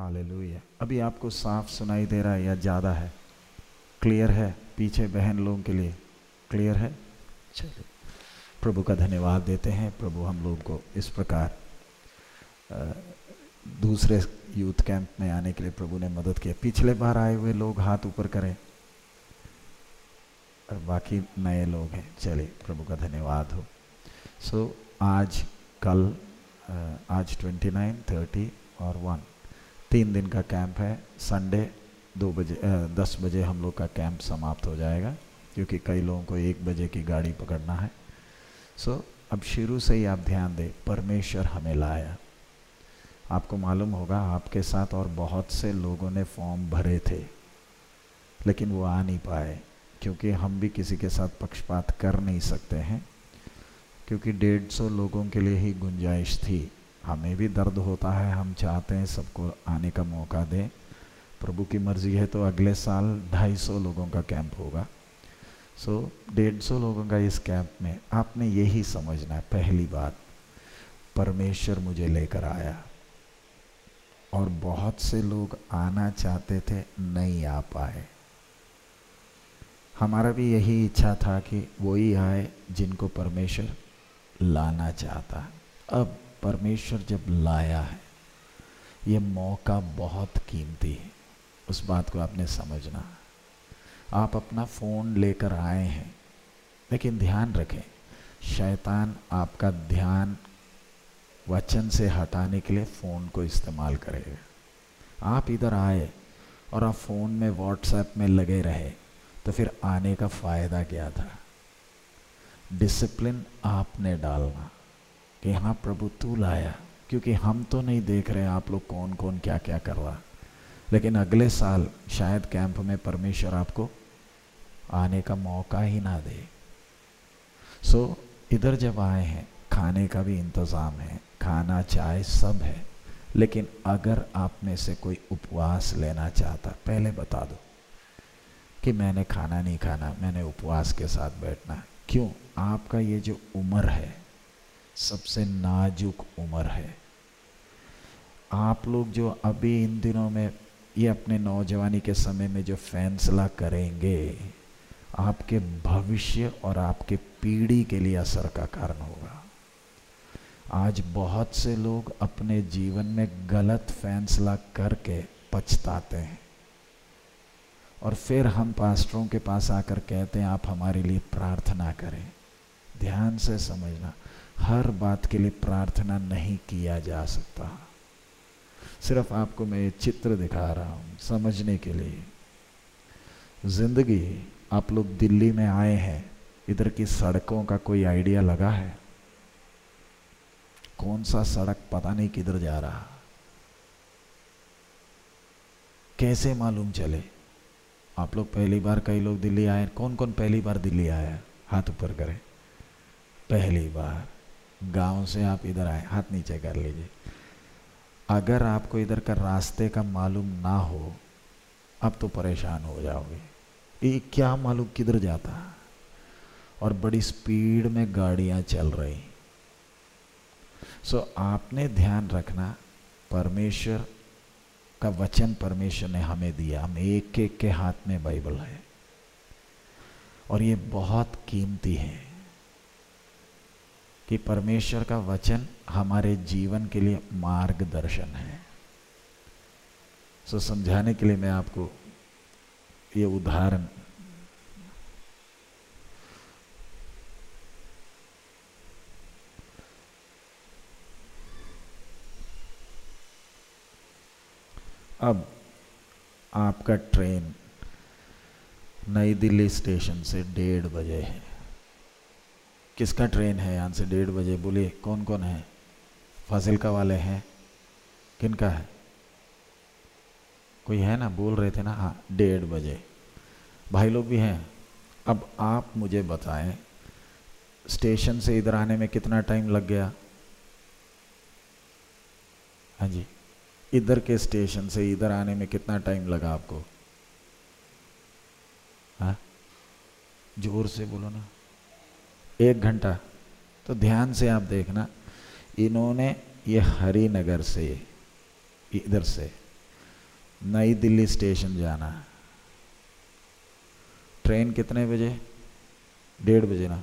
Hallelujah. अभी आपको साफ़ सुनाई दे रहा है या ज़्यादा है? क्लियर है? पीछे बहन लोगों के लिए क्लियर है? चलिए प्रभु का धन्यवाद देते हैं। प्रभु हम लोग को इस प्रकार दूसरे यूथ कैंप में आने के लिए प्रभु ने मदद किया पिछले बार आए हुए लोग हाथ ऊपर करें और बाकी नए लोग हैं। चलिए प्रभु का धन्यवाद हो। सो so, आज कल आज 29, 30 और 1 तीन दिन का कैंप है। संडे दो बजे दस बजे हम लोग का कैंप समाप्त हो जाएगा, क्योंकि कई लोगों को एक बजे की गाड़ी पकड़ना है। सो अब शुरू से ही आप ध्यान दें, परमेश्वर हमें लाया। आपको मालूम होगा, आपके साथ और बहुत से लोगों ने फॉर्म भरे थे, लेकिन वो आ नहीं पाए, क्योंकि हम भी किसी के साथ पक्षपात कर नहीं सकते हैं, क्योंकि डेढ़ सौ लोगों के लिए ही गुंजाइश थी। हमें भी दर्द होता है, हम चाहते हैं सबको आने का मौका दें। प्रभु की मर्ज़ी है तो अगले साल ढाई सौ लोगों का कैंप होगा। सो, डेढ़ सौ लोगों का इस कैंप में आपने यही समझना है, पहली बात, परमेश्वर मुझे लेकर आया। और बहुत से लोग आना चाहते थे, नहीं आ पाए। हमारा भी यही इच्छा था कि वही आए जिनको परमेश्वर लाना चाहता। अब परमेश्वर जब लाया है, ये मौका बहुत कीमती है। उस बात को आपने समझना। आप अपना फ़ोन लेकर आए हैं, लेकिन ध्यान रखें, शैतान आपका ध्यान वचन से हटाने के लिए फ़ोन को इस्तेमाल करेगा। आप इधर आए और आप फ़ोन में व्हाट्सएप में लगे रहे तो फिर आने का फ़ायदा क्या था? डिसिप्लिन आपने डालना। कि हाँ प्रभु तू लाया। क्योंकि हम तो नहीं देख रहे आप लोग कौन कौन क्या क्या कर रहा लेकिन अगले साल शायद कैंप में परमेश्वर आपको आने का मौका ही ना दे। सो so, इधर जब आए हैं खाने का भी इंतज़ाम है खाना चाय सब है। लेकिन अगर आप में से कोई उपवास लेना चाहता पहले बता दो कि मैंने खाना नहीं खाना मैंने उपवास के साथ बैठना। क्यों? आपका ये जो उम्र है सबसे नाजुक उम्र है। आप लोग जो अभी इन दिनों में ये अपने नौजवानी के समय में जो फैसला करेंगे, आपके भविष्य और आपके पीढ़ी के लिए असर का कारण होगा। आज बहुत से लोग अपने जीवन में गलत फैसला करके पछताते हैं। और फिर हम पास्टरों के पास आकर कहते हैं, आप हमारे लिए प्रार्थना करें। ध्यान से समझना। हर बात के लिए प्रार्थना नहीं किया जा सकता। सिर्फ़ आपको मैं ये चित्र दिखा रहा हूँ समझने के लिए। ज़िंदगी, आप लोग दिल्ली में आए हैं, इधर की सड़कों का कोई आइडिया लगा है? कौन सा सड़क पता नहीं किधर जा रहा? कैसे मालूम चले? आप लोग पहली बार कई लोग दिल्ली आए कौन कौन पहली बार दिल्ली आया? हाथ ऊपर करें। पहली बार। गाँव से आप इधर आए हाथ नीचे कर लीजिए। अगर आपको इधर का रास्ते का मालूम ना हो अब तो परेशान हो जाओगे। ये क्या मालूम किधर जाता? और बड़ी स्पीड में गाड़ियाँ चल रही। सो so, आपने ध्यान रखना परमेश्वर का वचन परमेश्वर ने हमें दिया। हम एक एक के हाथ में बाइबल है। और ये बहुत कीमती है। कि परमेश्वर का वचन हमारे जीवन के लिए मार्गदर्शन है। सो समझाने के लिए मैं आपको ये उदाहरण अब आपका ट्रेन नई दिल्ली स्टेशन से डेढ़ बजे है। किसका ट्रेन है? यहाँ से डेढ़ बजे। बोलिए कौन कौन है फाजिलका वाले हैं। किन का है? कोई है ना? बोल रहे थे ना? हाँ डेढ़ बजे। भाई लोग भी हैं। अब आप मुझे बताएँ स्टेशन से इधर आने में कितना टाइम लग गया? हाँ जी। इधर के स्टेशन से इधर आने में कितना टाइम लगा आपको? हाँ? ज़ोर से बोलो ना। एक घंटा। तो ध्यान से आप देखना, इन्होंने ये हरिनगर से, इधर से, नई दिल्ली स्टेशन जाना। ट्रेन कितने बजे? डेढ़ बजे ना?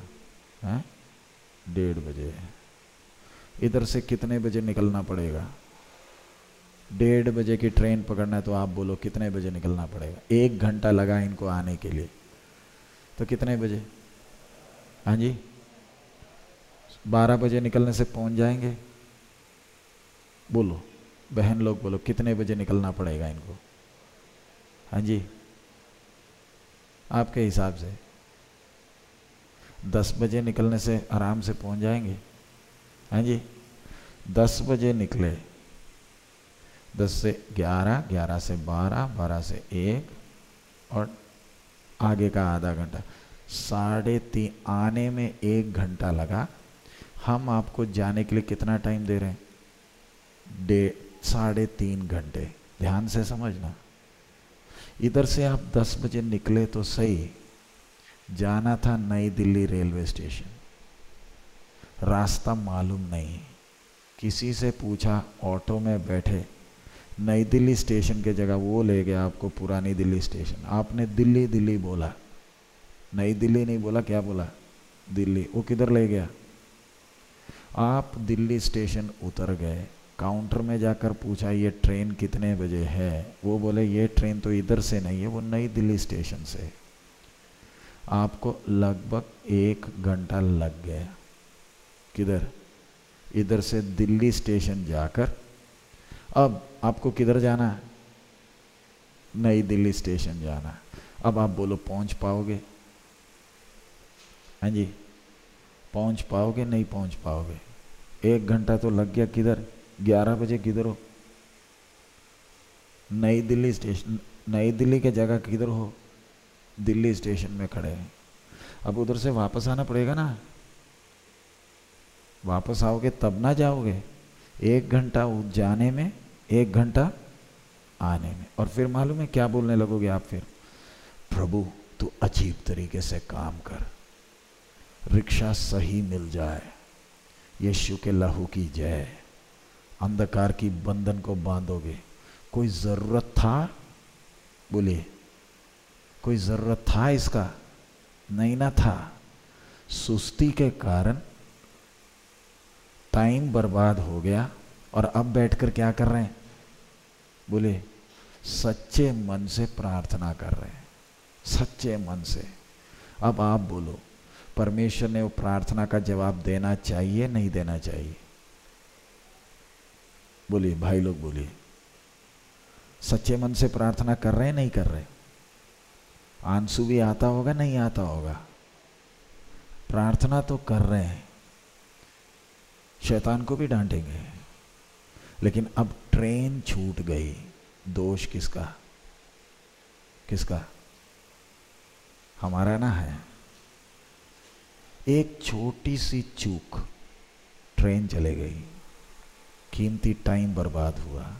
है? डेढ़ बजे। इधर से कितने बजे निकलना पड़ेगा? डेढ़ बजे की ट्रेन पकड़ना है तो आप बोलो कितने बजे निकलना पड़ेगा? एक घंटा लगा इनको आने के लिए। तो कितने बजे? हाँ जी। बारह बजे निकलने से पहुँच जाएँगे। बोलो, बहन लोग बोलो, कितने बजे निकलना पड़ेगा इनको? हाँ जी। आपके हिसाब से। दस बजे निकलने से आराम से पहुँच जाएँगे। हाँ जी। दस बजे निकले। दस से ग्यारह ग्यारह से बारह बारह से एक और आगे का आधा घंटा। साढ़े तीन आने में एक घंटा लगा। हम आपको जाने के लिए कितना टाइम दे रहे हैं? डे, साढ़े तीन घंटे। ध्यान से समझना। इधर से आप दस बजे निकले तो सही। जाना था नई दिल्ली रेलवे स्टेशन। रास्ता मालूम नहीं। किसी से पूछा, ऑटो में बैठे। नई दिल्ली स्टेशन के जगह वो ले गया आपको पुरानी दिल्ली स्टेशन। आपने दिल्ली दिल्ली बोला। नई दिल्ली नहीं बोला, क्या बोला? दिल्ली, वो किधर ले गया? आप दिल्ली स्टेशन उतर गए, काउंटर में जाकर पूछा, ये ट्रेन कितने बजे है? वो बोले, ये ट्रेन तो इधर से नहीं है, वो नई दिल्ली स्टेशन से। आपको लगभग एक घंटा लग गया। किधर? इधर से दिल्ली स्टेशन जाकर। अब आपको किधर जाना है? नई दिल्ली स्टेशन जाना। अब आप बोलो, पहुँच पाओगे। हाँ जी। पहुँच पाओगे, नहीं पहुँच पाओगे। एक घंटा तो लग गया किधर? ग्यारह बजे किधर हो? नई दिल्ली स्टेशन, नई दिल्ली के जगह किधर हो? दिल्ली स्टेशन में खड़े हैं। अब उधर से वापस आना पड़ेगा ना? वापस आओगे तब ना जाओगे। एक घंटा जाने में, एक घंटा आने में। और फिर मालूम है क्या बोलने लगोगे आप फिर? प्रभु, तू अजीब तरीके से काम कर। रिक्शा सही मिल जाए। यीशु के लहू की जय। अंधकार की बंधन को बांधोगे। कोई ज़रूरत था? बोलिए कोई ज़रूरत था इसका? नहीं ना था। सुस्ती के कारण टाइम बर्बाद हो गया और अब बैठकर क्या कर रहे हैं? बोले, सच्चे मन से प्रार्थना कर रहे हैं। सच्चे मन से। अब आप बोलो परमेश्वर ने वो प्रार्थना का जवाब देना चाहिए, नहीं देना चाहिए? बोलिए, भाई लोग बोलिए। सच्चे मन से प्रार्थना कर रहे नहीं कर रहे? आँसू भी आता होगा, नहीं आता होगा? प्रार्थना तो कर रहे हैं। शैतान को भी डांटेंगे। लेकिन अब ट्रेन छूट गई। दोष किसका? किसका? हमारा ना है। एक छोटी सी चूक ट्रेन चले गई। कीमती टाइम बर्बाद हुआ।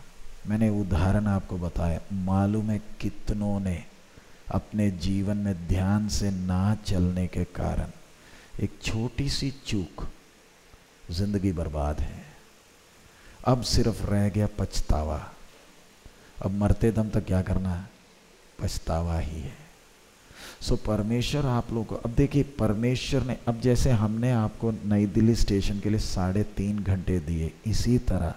मैंने उदाहरण आपको बताया। मालूम है कितनों ने अपने जीवन में ध्यान से ना चलने के कारण एक छोटी सी चूक ज़िंदगी बर्बाद है। अब सिर्फ़ रह गया पछतावा। अब मरते दम तक क्या करना? पछतावा ही है। सो परमेश्वर आप लोग को, अब देखिए, परमेश्वर ने, अब जैसे हमने आपको नई दिल्ली स्टेशन के लिए साढ़े तीन घंटे दिए, इसी तरह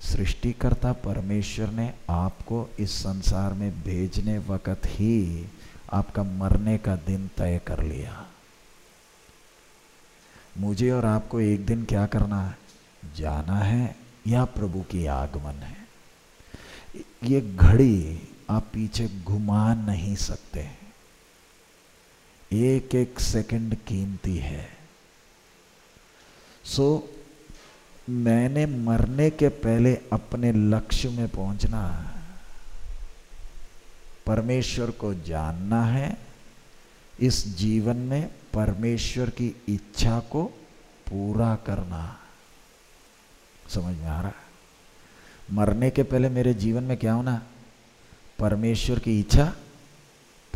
सृष्टिकर्ता परमेश्वर ने आपको इस संसार में भेजने वक्त ही आपका मरने का दिन तय कर लिया। मुझे और आपको एक दिन क्या करना है? जाना है, या प्रभु की आगमन है। ये घड़ी आप पीछे घुमा नहीं सकते। एक एक सेकंड कीमती है। सो so, मैंने मरने के पहले अपने लक्ष्य में पहुँचना परमेश्वर को जानना है इस जीवन में परमेश्वर की इच्छा को पूरा करना। समझ में आ रहा मरने के पहले मेरे जीवन में क्या होना? परमेश्वर की इच्छा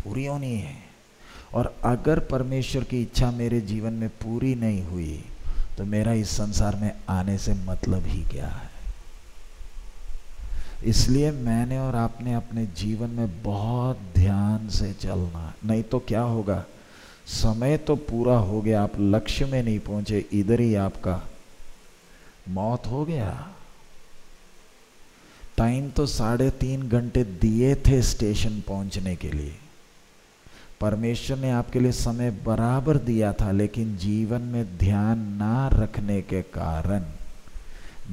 पूरी होनी है। और अगर परमेश्वर की इच्छा मेरे जीवन में पूरी नहीं हुई तो मेरा इस संसार में आने से मतलब ही क्या है? इसलिए मैंने और आपने अपने जीवन में बहुत ध्यान से चलना, नहीं तो क्या होगा? समय तो पूरा हो गया, आप लक्ष्य में नहीं पहुँचे, इधर ही आपका मौत हो गया। टाइम तो साढ़े तीन घंटे दिए थे स्टेशन पहुँचने के लिए। परमेश्वर ने आपके लिए समय बराबर दिया था, लेकिन जीवन में ध्यान ना रखने के कारण,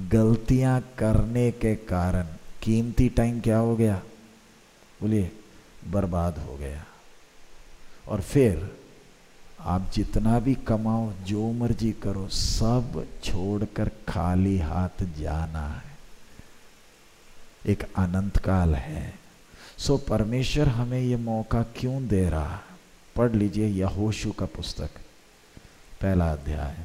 गलतियाँ करने के कारण, कीमती टाइम क्या हो गया? बोलिए, बर्बाद हो गया। और फिर, आप जितना भी कमाओ, जो मर्ज़ी करो, सब छोड़कर खाली हाथ जाना है। एक अनंत काल है। सो परमेश्वर हमें ये मौका क्यों दे रहा? पढ़ लीजिए यहोशु का पुस्तक, पहला अध्याय।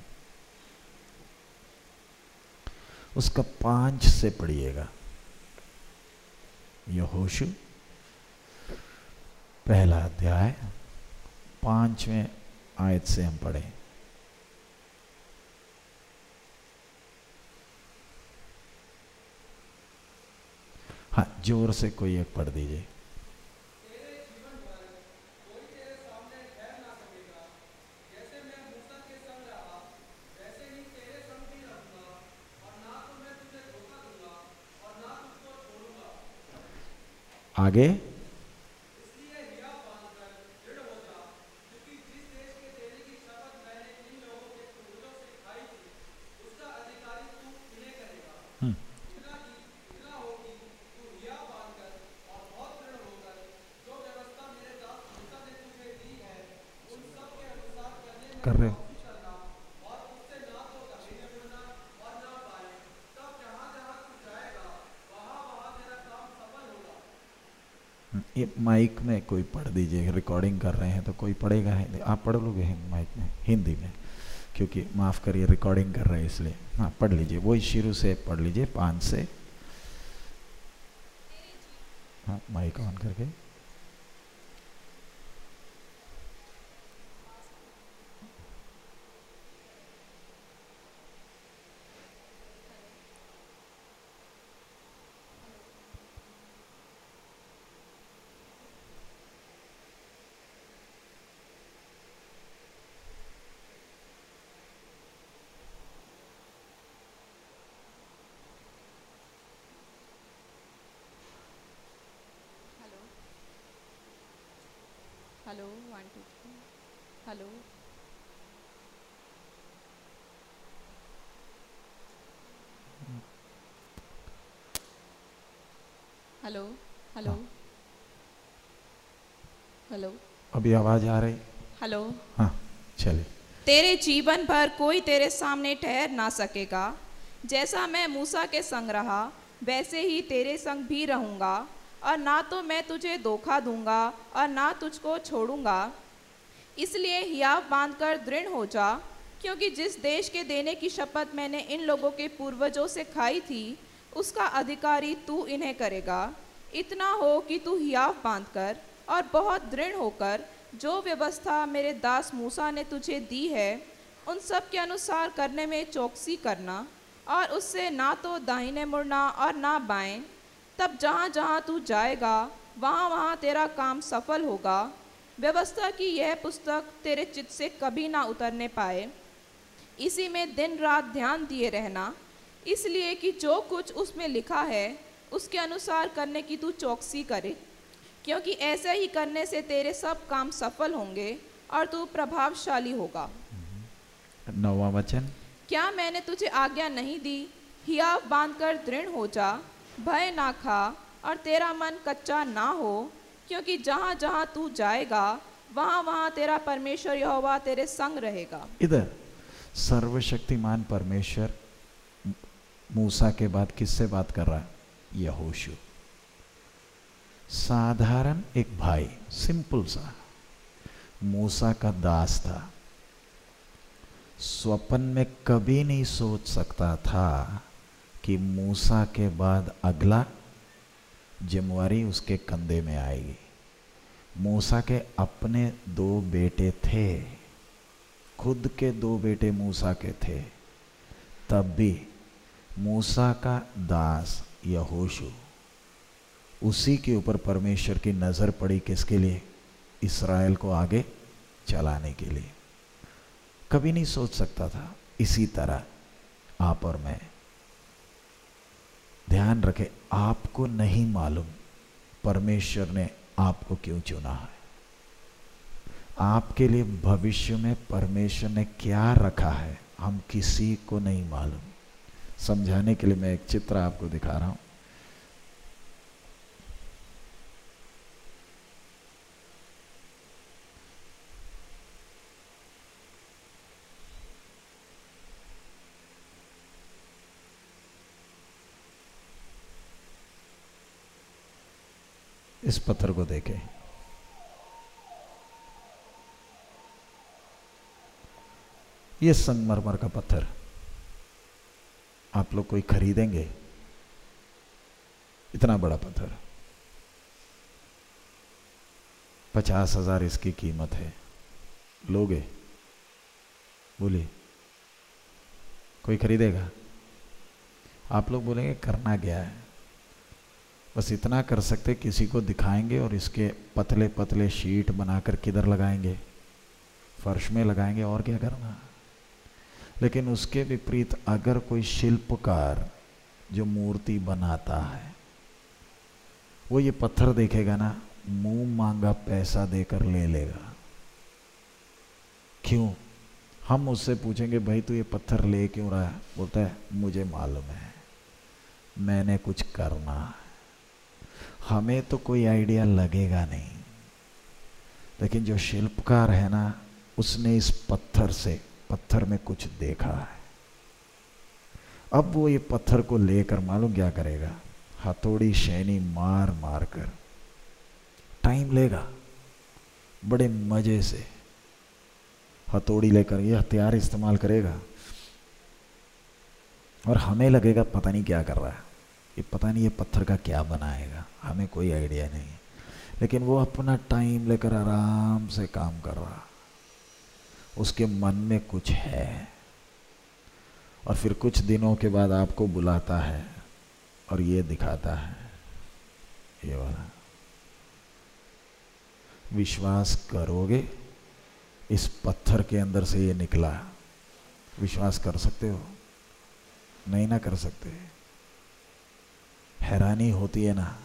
उसका पाँच से पढ़िएगा। यहोशु, पहला अध्याय, पाँचवें आयत से हम पढ़ें। हाँ ज़ोर से कोई एक पढ़ दीजिए। आगे कर रहे हो ये माइक में कोई पढ़ दीजिए रिकॉर्डिंग कर रहे हैं तो कोई पढ़ेगा आप पढ़ लोगे माइक में, हिंदी में। क्योंकि माफ़ करिए रिकॉर्डिंग कर रहे हैं इसलिए। हाँ पढ़ लीजिए। वही शुरू से पढ़ लीजिए पाँच से। हाँ माइक ऑन करके hello one two three hello hello hello हाँ। हेलो अभी आवाज़ आ रही। हेलो हाँ चलिए। तेरे जीवन भर कोई तेरे सामने ठहर ना सकेगा। जैसा मैं मूसा के संग रहा वैसे ही तेरे संग भी रहूँगा। और ना तो मैं तुझे धोखा दूँगा और ना तुझको छोड़ूँगा। इसलिए हियाव बांधकर दृढ़ हो जा क्योंकि जिस देश के देने की शपथ मैंने इन लोगों के पूर्वजों से खाई थी उसका अधिकारी तू इन्हें करेगा। इतना हो कि तू हियाव बांधकर और बहुत दृढ़ होकर जो व्यवस्था मेरे दास मूसा ने तुझे दी है, उन सब के अनुसार करने में चौकसी करना और उससे ना तो दाहिने मुड़ना और ना बाएँ। तब जहाँ जहाँ तू जाएगा, वहाँ वहाँ तेरा काम सफल होगा। व्यवस्था की यह पुस्तक तेरे चित्त से कभी ना उतरने पाए। इसी में दिन रात ध्यान दिए रहना। इसलिए कि जो कुछ उसमें लिखा है, उसके अनुसार करने की तू चौकसी करे। क्योंकि ऐसे ही करने से तेरे सब काम सफल होंगे और तू प्रभावशाली होगा। नौवा वचन। क्या मैंने तुझे आज्ञा नहीं दी? हियाव बांधकर दृढ़ हो जा भय ना खा और तेरा मन कच्चा ना हो क्योंकि जहाँ जहाँ तू जाएगा वहाँ वहाँ तेरा परमेश्वर यहोवा तेरे संग रहेगा। इधर सर्वशक्तिमान परमेश्वर मूसा के बाद किससे बात कर रहा है? यहोशू। साधारण एक भाई सिंपल सा। मूसा का दास था। स्वप्न में कभी नहीं सोच सकता था कि मूसा के बाद अगला जिम्मेवारी उसके कंधे में आएगी। मूसा के अपने दो बेटे थे। खुद के दो बेटे मूसा के थे। तब भी मूसा का दास यहोशु उसी के ऊपर परमेश्वर की नज़र पड़ी किसके लिए? इसराइल को आगे चलाने के लिए। कभी नहीं सोच सकता था, इसी तरह आप और मैं। ध्यान रखें, आपको नहीं मालूम परमेश्वर ने आपको क्यों चुना है। आपके लिए भविष्य में परमेश्वर ने क्या रखा है, हम किसी को नहीं मालूम। समझाने के लिए मैं एक चित्र आपको दिखा रहा हूँ। इस पत्थर को देखें। ये संगमरमर का पत्थर। आप लोग कोई खरीदेंगे? इतना बड़ा पत्थर। पचास हज़ार इसकी कीमत है। लोगे? बोलिए। कोई खरीदेगा? आप लोग बोलेंगे, करना क्या है? बस इतना कर सकते किसी को दिखाएँगे और इसके पतले पतले शीट बनाकर किधर लगाएँगे? फर्श में लगाएँगे और क्या करना? लेकिन उसके विपरीत अगर कोई शिल्पकार जो मूर्ति बनाता है, वो ये पत्थर देखेगा ना, मुँह मांगा पैसा देकर ले लेगा। क्यों? हम उससे पूछेंगे, भाई, तू ये पत्थर ले क्यों रहा है? बोलता है, मुझे मालूम है, मैंने कुछ करना है। हमें तो कोई आइडिया लगेगा नहीं। लेकिन जो शिल्पकार है ना, उसने इस पत्थर से, पत्थर में कुछ देखा है। अब वो ये पत्थर को लेकर मालूम क्या करेगा? हथौड़ी, शैनी मार मार कर। टाइम लेगा। बड़े मज़े से हथौड़ी लेकर ये हथियार इस्तेमाल करेगा। और हमें लगेगा पता नहीं क्या कर रहा है। ये पता नहीं ये पत्थर का क्या बनाएगा, हमें कोई आइडिया नहीं। लेकिन वो अपना टाइम लेकर आराम से काम कर रहा। उसके मन में कुछ है। और फिर कुछ दिनों के बाद आपको बुलाता है और ये दिखाता है। ये वाला। विश्वास करोगे? इस पत्थर के अंदर से ये निकला। विश्वास कर सकते हो? नहीं ना कर सकते। हैरानी होती है ना।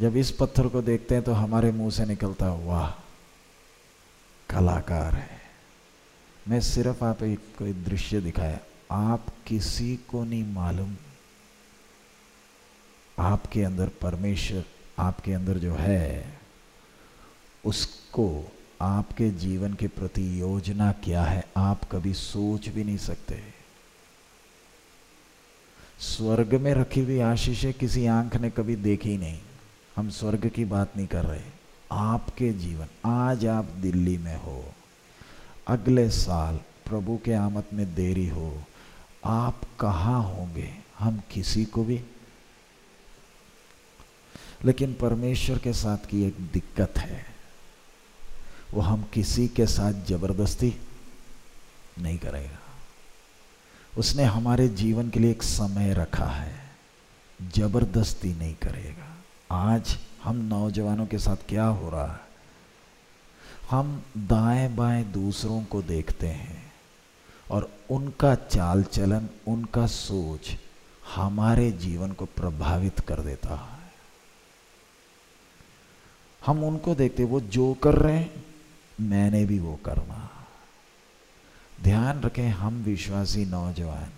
जब इस पत्थर को देखते हैं तो हमारे मुँह से निकलता वाह, कलाकार है। मैं सिर्फ़ आप एक कोई दृश्य दिखाया। आप किसी को नहीं मालूम। आपके अंदर परमेश्वर, आपके अंदर जो है, उसको आपके जीवन के प्रति योजना क्या है, आप कभी सोच भी नहीं सकते। स्वर्ग में रखी हुई आशीषें किसी आँख ने कभी देखी नहीं। हम स्वर्ग की बात नहीं कर रहे। आपके जीवन, आज आप दिल्ली में हो। अगले साल प्रभु के आमद में देरी हो। आप कहाँ होंगे? हम किसी को भी। लेकिन परमेश्वर के साथ की एक दिक्कत है। वो हम किसी के साथ ज़बरदस्ती नहीं करेगा। उसने हमारे जीवन के लिए एक समय रखा है। ज़बरदस्ती नहीं करेगा। आज हम नौजवानों के साथ क्या हो रहा है? हम दाएँ बाएँ दूसरों को देखते हैं और उनका चाल चलन उनका सोच हमारे जीवन को प्रभावित कर देता है। हम उनको देखते वो जो कर रहे हैं, मैंने भी वो करना। ध्यान रखें हम विश्वासी नौजवान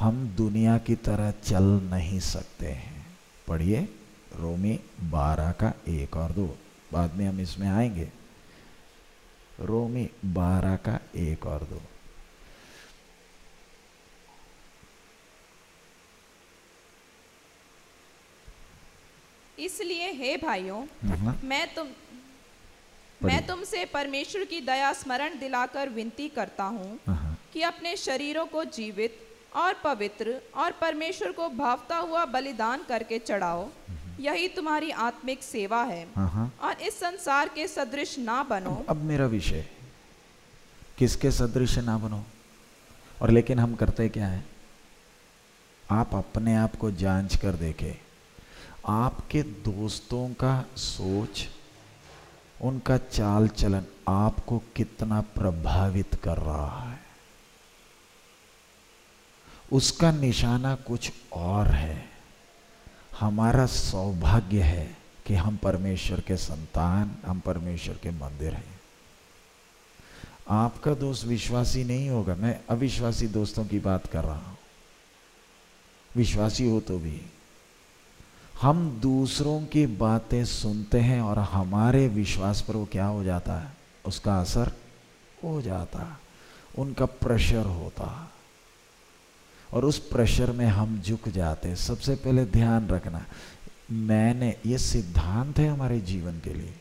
हम दुनिया की तरह चल नहीं सकते हैं। पढ़िए रोमी बारह का एक और दो बाद में हम इसमें आएँगे। रोमी बारह का एक और दो। इसलिए हे भाइयों हम्म, मैं तुम। मैं तुमसे परमेश्वर की दया स्मरण दिलाकर विनती करता हूँ हाँ, कि अपने शरीरों को जीवित और पवित्र और परमेश्वर को भावता हुआ बलिदान करके चढ़ाओ। यही तुम्हारी आत्मिक सेवा है। हाँ, हाँ। और इस संसार के सदृश ना बनो। अब मेरा विषय किसके सदृश ना बनो? और लेकिन हम करते क्या है? आप अपने आप को जाँच कर देखे। आपके दोस्तों का सोच उनका चाल चलन आपको कितना प्रभावित कर रहा है। उसका निशाना कुछ और है। हमारा सौभाग्य है कि हम परमेश्वर के संतान, हम परमेश्वर के मंदिर हैं। आपका दोस्त विश्वासी नहीं होगा। मैं अविश्वासी दोस्तों की बात कर रहा हूँ। विश्वासी हो तो भी। हम दूसरों की बातें सुनते हैं और हमारे विश्वास पर वो क्या हो जाता है? उसका असर हो जाता उनका प्रेशर होता और उस प्रेशर में हम झुक जाते सबसे पहले ध्यान रखना, मैंने ये सिद्धांत है हमारे जीवन के लिए।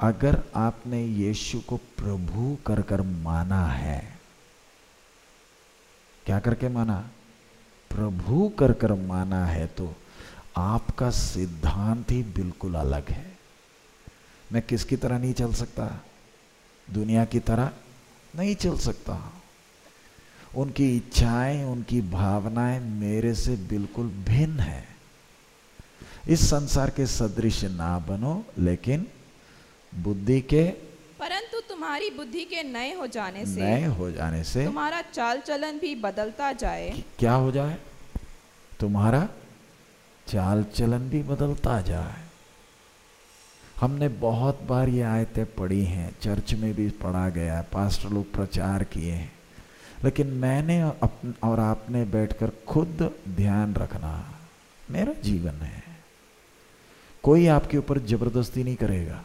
अगर आपने यीशु को प्रभु कर कर माना है, क्या करके माना? प्रभु कर कर माना है तो आपका सिद्धांत ही बिल्कुल अलग है। मैं किसकी तरह नहीं चल सकता? दुनिया की तरह नहीं चल सकता। उनकी इच्छाएँ उनकी भावनाएँ मेरे से बिल्कुल भिन्न है। इस संसार के सदृश ना बनो लेकिन बुद्धि के परंतु तुम्हारी बुद्धि के नए हो जाने से नए हो जाने से तुम्हारा चाल चलन भी बदलता जाए। क्या हो जाए? तुम्हारा चाल चलन भी बदलता जाए। हमने बहुत बार ये आयतें पढ़ी हैं, चर्च में भी पढ़ा गया है, पास्टर लोग प्रचार किए हैं। लेकिन मैंने और आपने बैठकर खुद ध्यान रखना मेरा जीवन है। कोई आपके ऊपर ज़बरदस्ती नहीं करेगा।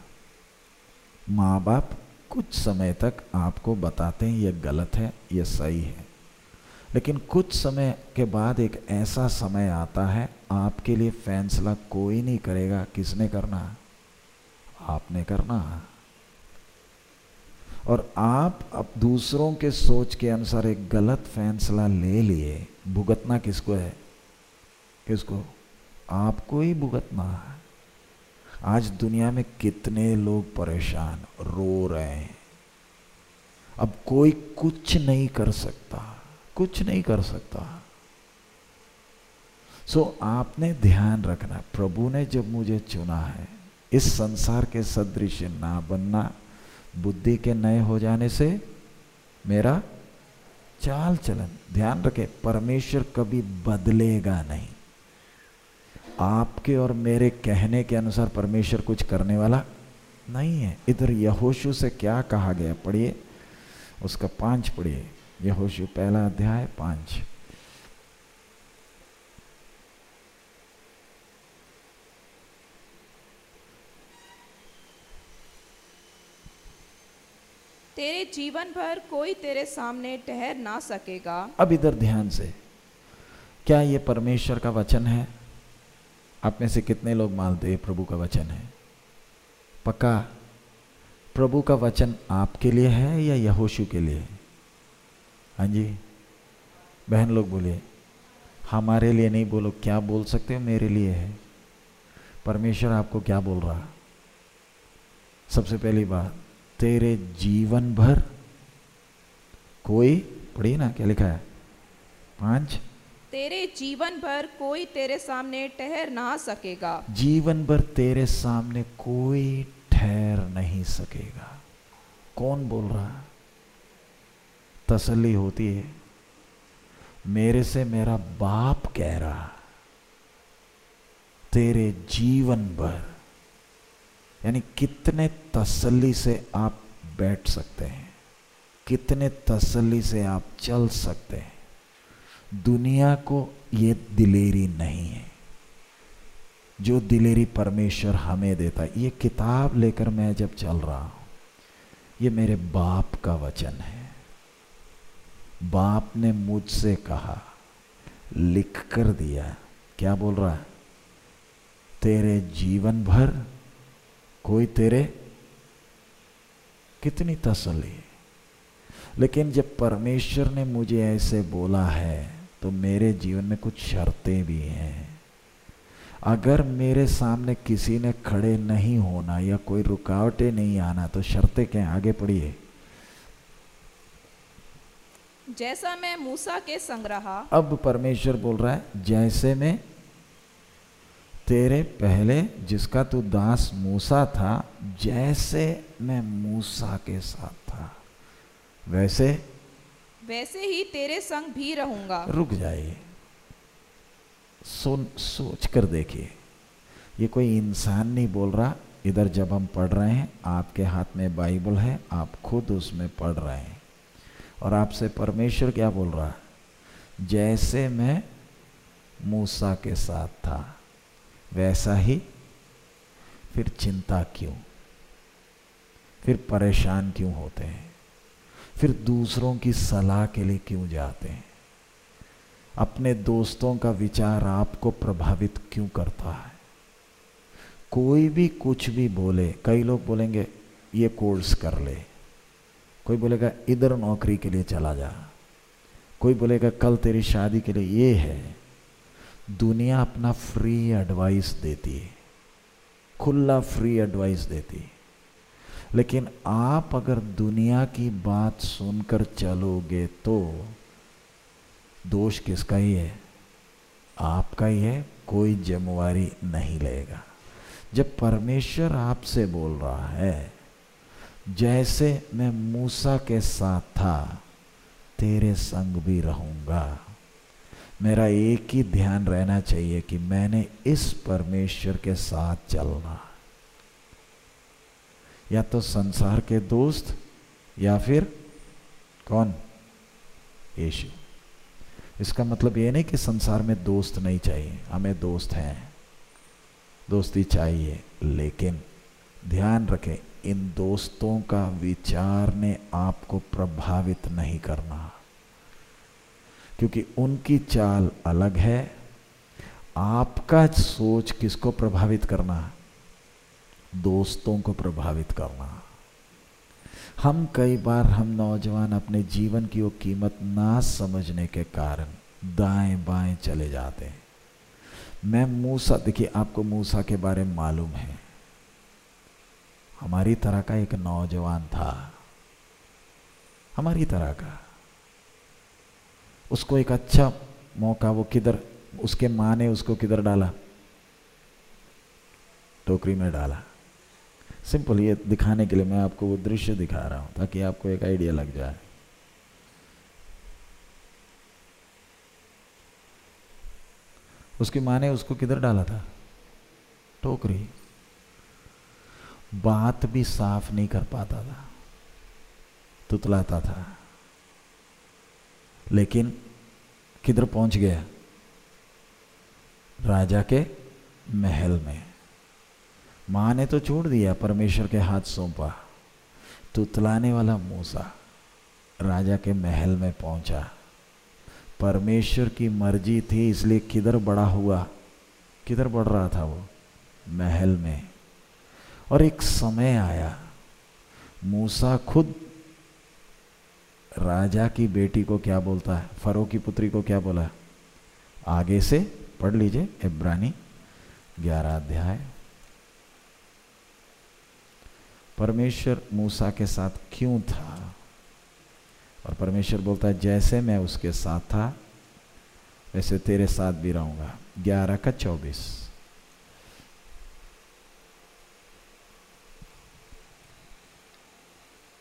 माँ बाप कुछ समय तक आपको बताते हैं, ये गलत है, ये सही है। लेकिन कुछ समय के बाद एक ऐसा समय आता है आपके लिए फैसला कोई नहीं करेगा। किसने करना? आपने करना। और आप अब दूसरों के सोच के अनुसार एक गलत फैसला ले लिए। भुगतना किसको है? किसको? आपको ही भुगतना। है आज दुनिया में कितने लोग परेशान, रो रहे हैं। अब कोई कुछ नहीं कर सकता, कुछ नहीं कर सकता। सो आपने ध्यान रखना। प्रभु ने जब मुझे चुना है, इस संसार के सदृश ना बनना, बुद्धि के नए हो जाने से मेरा चाल चलन। ध्यान रखे, परमेश्वर कभी बदलेगा नहीं। आपके और मेरे कहने के अनुसार परमेश्वर कुछ करने वाला नहीं है। इधर यहोशु से क्या कहा गया? पढ़िए। उसका पाँच पढ़िए। यहोशु, पहला अध्याय, पाँच। तेरे जीवन भर कोई तेरे सामने ठहर ना सकेगा। अब इधर ध्यान से। क्या ये परमेश्वर का वचन है? आप में से कितने लोग मानते हैं प्रभु का वचन है? पक्का? प्रभु का वचन आपके लिए है या यहोशु के लिए? हाँ जी। बहन लोग बोलिए, हमारे लिए नहीं बोलो, क्या बोल सकते हो? मेरे लिए है। परमेश्वर आपको क्या बोल रहा? सबसे पहली बात तेरे जीवन भर कोई पढ़िए ना क्या लिखा है? पाँच। तेरे जीवन भर कोई तेरे सामने ठहर ना सकेगा। जीवन भर तेरे सामने कोई ठहर नहीं सकेगा। कौन बोल रहा तसल्ली होती है। मेरे से मेरा बाप कह रहा तेरे जीवन भर यानी कितने तसल्ली से आप बैठ सकते हैं, कितने तसल्ली से आप चल सकते हैं। दुनिया को ये दिलेरी नहीं है। जो दिलेरी परमेश्वर हमें देता है, ये किताब लेकर मैं जब चल रहा हूँ, ये मेरे बाप का वचन है। बाप ने मुझसे कहा, लिख कर दिया। क्या बोल रहा है? तेरे जीवन भर कोई तेरे कितनी तसली लेकिन जब परमेश्वर ने मुझे ऐसे बोला है तो मेरे जीवन में कुछ शर्तें भी हैं। अगर मेरे सामने किसी ने खड़े नहीं होना या कोई रुकावटें नहीं आना तो शर्तें क्या आगे पढ़िए। जैसा मैं मूसा के संग रहा अब परमेश्वर बोल रहा है जैसे मैं तेरे पहले जिसका तू दास मूसा था जैसे मैं मूसा के साथ था। वैसे? वैसे ही तेरे संग भी रहूँगा। रुक जाइए। सुन सोच कर देखिए। ये कोई इंसान नहीं बोल रहा। इधर जब हम पढ़ रहे हैं आपके हाथ में बाइबल है आप खुद उसमें पढ़ रहे हैं। और आपसे परमेश्वर क्या बोल रहा? है जैसे मैं मूसा के साथ था। वैसा ही फिर चिंता क्यों? फिर परेशान क्यों होते हैं? फिर दूसरों की सलाह के लिए क्यों जाते हैं? अपने दोस्तों का विचार आपको प्रभावित क्यों करता है? कोई भी कुछ भी बोले, कई लोग बोलेंगे, ये कोर्स कर ले। कोई बोलेगा, इधर नौकरी के लिए चला जा। कोई बोलेगा, कल तेरी शादी के लिए ये है। दुनिया अपना फ्री एडवाइस देती है। खुला फ्री एडवाइस देती है। लेकिन आप अगर दुनिया की बात सुनकर चलोगे तो दोष किसका ही है? आपका ही है, कोई जिम्मेवारी नहीं लेगा। जब परमेश्वर आपसे बोल रहा है, जैसे मैं मूसा के साथ था, तेरे संग भी रहूँगा। मेरा एक ही ध्यान रहना चाहिए कि मैंने इस परमेश्वर के साथ चलना। या तो संसार के दोस्त या फिर कौन? यीशु। इसका मतलब ये नहीं कि संसार में दोस्त नहीं चाहिए। हमें दोस्त हैं। दोस्ती चाहिए, लेकिन ध्यान रखें, इन दोस्तों का विचार ने आपको प्रभावित नहीं करना। क्योंकि उनकी चाल अलग है। आपका सोच किसको प्रभावित करना? दोस्तों को प्रभावित करना। हम कई बार हम नौजवान अपने जीवन की वो कीमत ना समझने के कारण दाएँ बाएँ चले जाते हैं। मैं मूसा, देखिए आपको मूसा के बारे में मालूम है। हमारी तरह का एक नौजवान था। हमारी तरह का। उसको एक अच्छा मौका, वो किधर, उसके माँ ने उसको किधर डाला? टोकरी में डाला। सिंपल, ये दिखाने के लिए मैं आपको वो दृश्य दिखा रहा हूँ, ताकि आपको एक आइडिया लग जाए। उसकी माँ ने उसको किधर डाला था? टोकरी। बात भी साफ़ नहीं कर पाता था, तुतलाता था। लेकिन किधर पहुँच गया? राजा के महल में। माँ ने तो छोड़ दिया, परमेश्वर के हाथ सौंपा। तुतलाने वाला मूसा राजा के महल में पहुँचा। परमेश्वर की मर्ज़ी थी, इसलिए किधर बड़ा हुआ, किधर बढ़ रहा था वो? महल में। और एक समय आया, मूसा खुद राजा की बेटी को क्या बोलता है? फरो की पुत्री को क्या बोला आगे से पढ़ लीजिए, इब्रानी ग्यारह अध्याय। परमेश्वर मूसा के साथ क्यों था? और परमेश्वर बोलता है, जैसे मैं उसके साथ था, वैसे तेरे साथ भी रहूँगा। ग्यारह का चौबीस।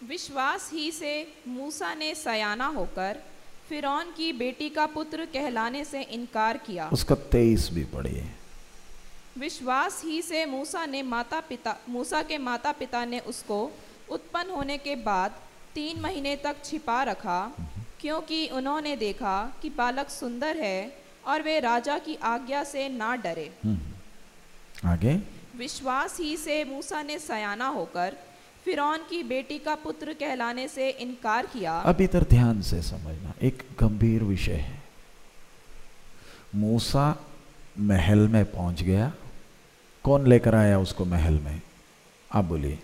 विश्वास ही से मूसा ने सयाना होकर फिरौन की बेटी का पुत्र कहलाने से इनकार किया। उसका तेईस भी पढ़िए। विश्वास ही से मूसा ने माता पिता मूसा के माता पिता ने उसको उत्पन्न होने के बाद तीन महीने तक छिपा रखा क्योंकि उन्होंने देखा कि बालक सुंदर है और वे राजा की आज्ञा से ना डरे। हम्म। आगे? विश्वास ही से मूसा ने सयाना होकर फिरौन की बेटी का पुत्र कहलाने से इनकार किया। अब इधर ध्यान से समझना, एक गंभीर विषय है। मूसा महल में पहुँच गया। कौन लेकर आया उसको महल में? आप बोलिए।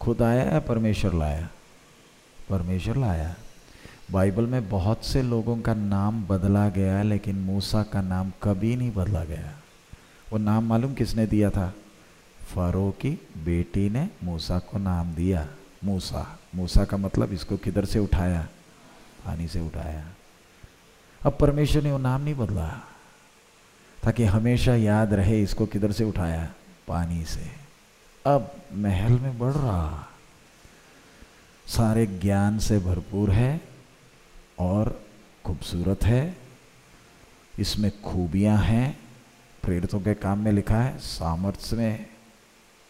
खुद आया या परमेश्वर लाया? परमेश्वर लाया। बाइबल में बहुत से लोगों का नाम बदला गया, लेकिन मूसा का नाम कभी नहीं बदला गया। वो नाम मालूम किसने दिया था? फरो की बेटी ने मूसा को नाम दिया। मूसा मूसा का मतलब इसको किधर से उठाया? पानी से उठाया। अब परमेश्वर ने वो नाम नहीं बदला, ताकि हमेशा याद रहे इसको किधर से उठाया? पानी से। अब महल में बढ़ रहा। सारे ज्ञान से भरपूर है और खूबसूरत है। इसमें खूबियाँ हैं। प्रेरितों के काम में लिखा है, सामर्थ्य में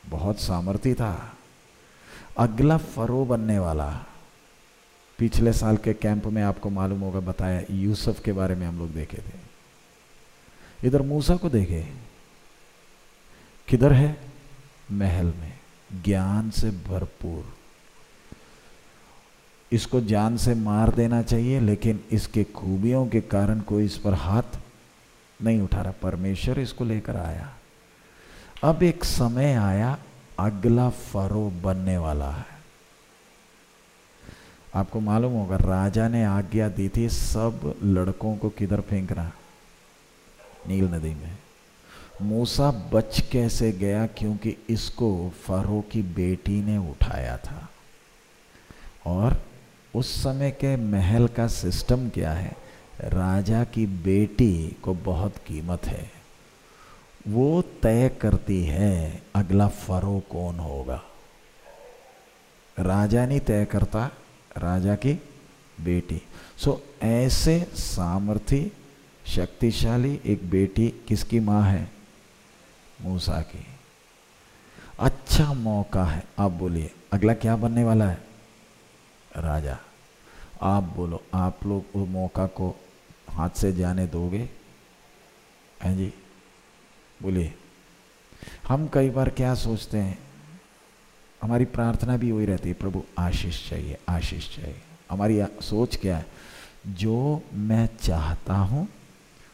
बहुत सामर्थ्य था। अगला फरो बनने वाला। पिछले साल के कैंप में आपको मालूम होगा, बताया यूसुफ के बारे में हम लोग देखे थे। इधर मूसा को देखे। किधर है? महल में। ज्ञान से भरपूर। इसको जान से मार देना चाहिए, लेकिन इसके खूबियों के कारण कोई इस पर हाथ नहीं उठा रहा। परमेश्वर इसको लेकर आया। अब एक समय आया, अगला फरो बनने वाला है। आपको मालूम होगा, राजा ने आज्ञा दी थी, सब लड़कों को किधर फेंकना? नील नदी में। मूसा बच कैसे गया? क्योंकि इसको फरो की बेटी ने उठाया था। और उस समय के महल का सिस्टम क्या है? राजा की बेटी को बहुत कीमत है। वो तय करती है, अगला फरो कौन होगा? राजा नहीं तय करता, राजा की बेटी। सो ऐसे सामर्थ्य शक्तिशाली एक बेटी किसकी माँ है? मूसा की। अच्छा मौका है, आप बोलिए, अगला क्या बनने वाला है? राजा। आप बोलो, आप लोग उस मौका को हाथ से जाने दोगे? हैं जी? बोलिए। हम कई बार क्या सोचते हैं? हमारी प्रार्थना भी वही रहती है, प्रभु, आशीष चाहिए आशीष चाहिए। हमारी सोच क्या है? जो मैं चाहता हूँ,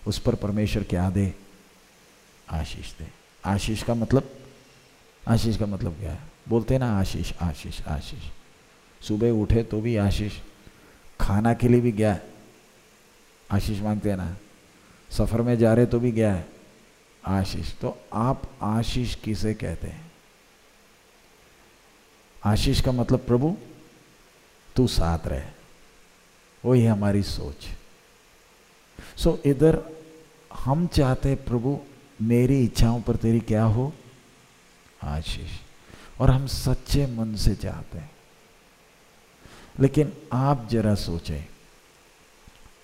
उस पर परमेश्वर क्या दे? आशीष दे। आशीष का मतलब आशीष का मतलब क्या है? बोलते हैं ना, आशीष आशीष आशीष। सुबह उठे तो भी आशीष। खाना के लिए भी गया। आशीष मांगते हैं ना। सफ़र में जा रहे तो भी गया है। आशीष तो आप आशीष किसे कहते हैं? आशीष का मतलब प्रभु तू साथ रहे। वही हमारी सोच। सो so, इधर हम चाहते हैं प्रभु मेरी इच्छाओं पर तेरी क्या हो? आशीष। और हम सच्चे मन से चाहते हैं। लेकिन आप जरा सोचें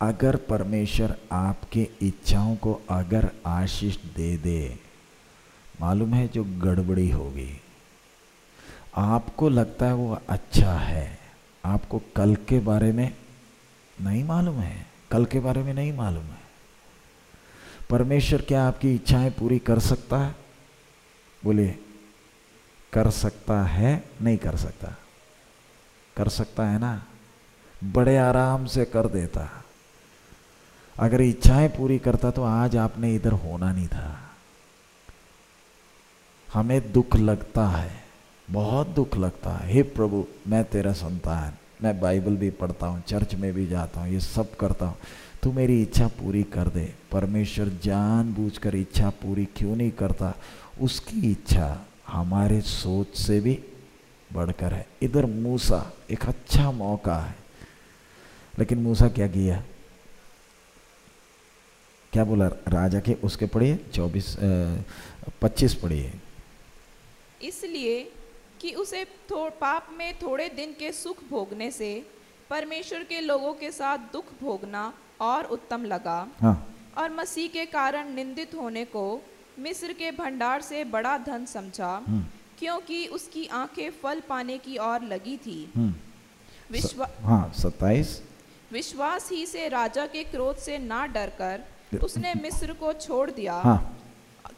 अगर परमेश्वर आपके इच्छाओं को अगर आशीष दे दे, मालूम है जो गड़बड़ी होगी। आपको लगता है वो अच्छा है। आपको कल के बारे में नहीं मालूम है। कल के बारे में नहीं मालूम है। परमेश्वर क्या आपकी इच्छाएँ पूरी कर सकता है? बोलिए, कर सकता है, नहीं कर सकता। कर सकता है ना? बड़े आराम से कर देता। अगर इच्छाएँ पूरी करता तो आज आपने इधर होना नहीं था। हमें दुख लगता है, बहुत दुख लगता है। हे प्रभु, मैं तेरा संतान, मैं बाइबल भी पढ़ता हूँ, चर्च में भी जाता हूँ, ये सब करता हूँ। तू मेरी इच्छा पूरी कर दे। परमेश्वर जानबूझकर इच्छा पूरी क्यों नहीं करता? उसकी इच्छा हमारे सोच से भी बढ़कर है। इधर मूसा, एक अच्छा मौका है। लेकिन मूसा क्या किया? क्या बोला राजा के उसके पढ़िए चौबीस पच्चीस पढ़िए इसलिए कि उसे पाप में थोड़े दिन के सुख भोगने से परमेश्वर के लोगों के साथ दुख भोगना और उत्तम लगा हाँ। और मसीह के कारण निंदित होने को मिस्र के भंडार से बड़ा धन समझा हम्म। क्योंकि उसकी आँखें फल पाने की ओर लगी थी हम्म। विश्वास हाँ सत्ताईस विश्वास ही से राजा के क्रोध से ना डरकर उसने मिस्र को छोड़ दिया। हाँ।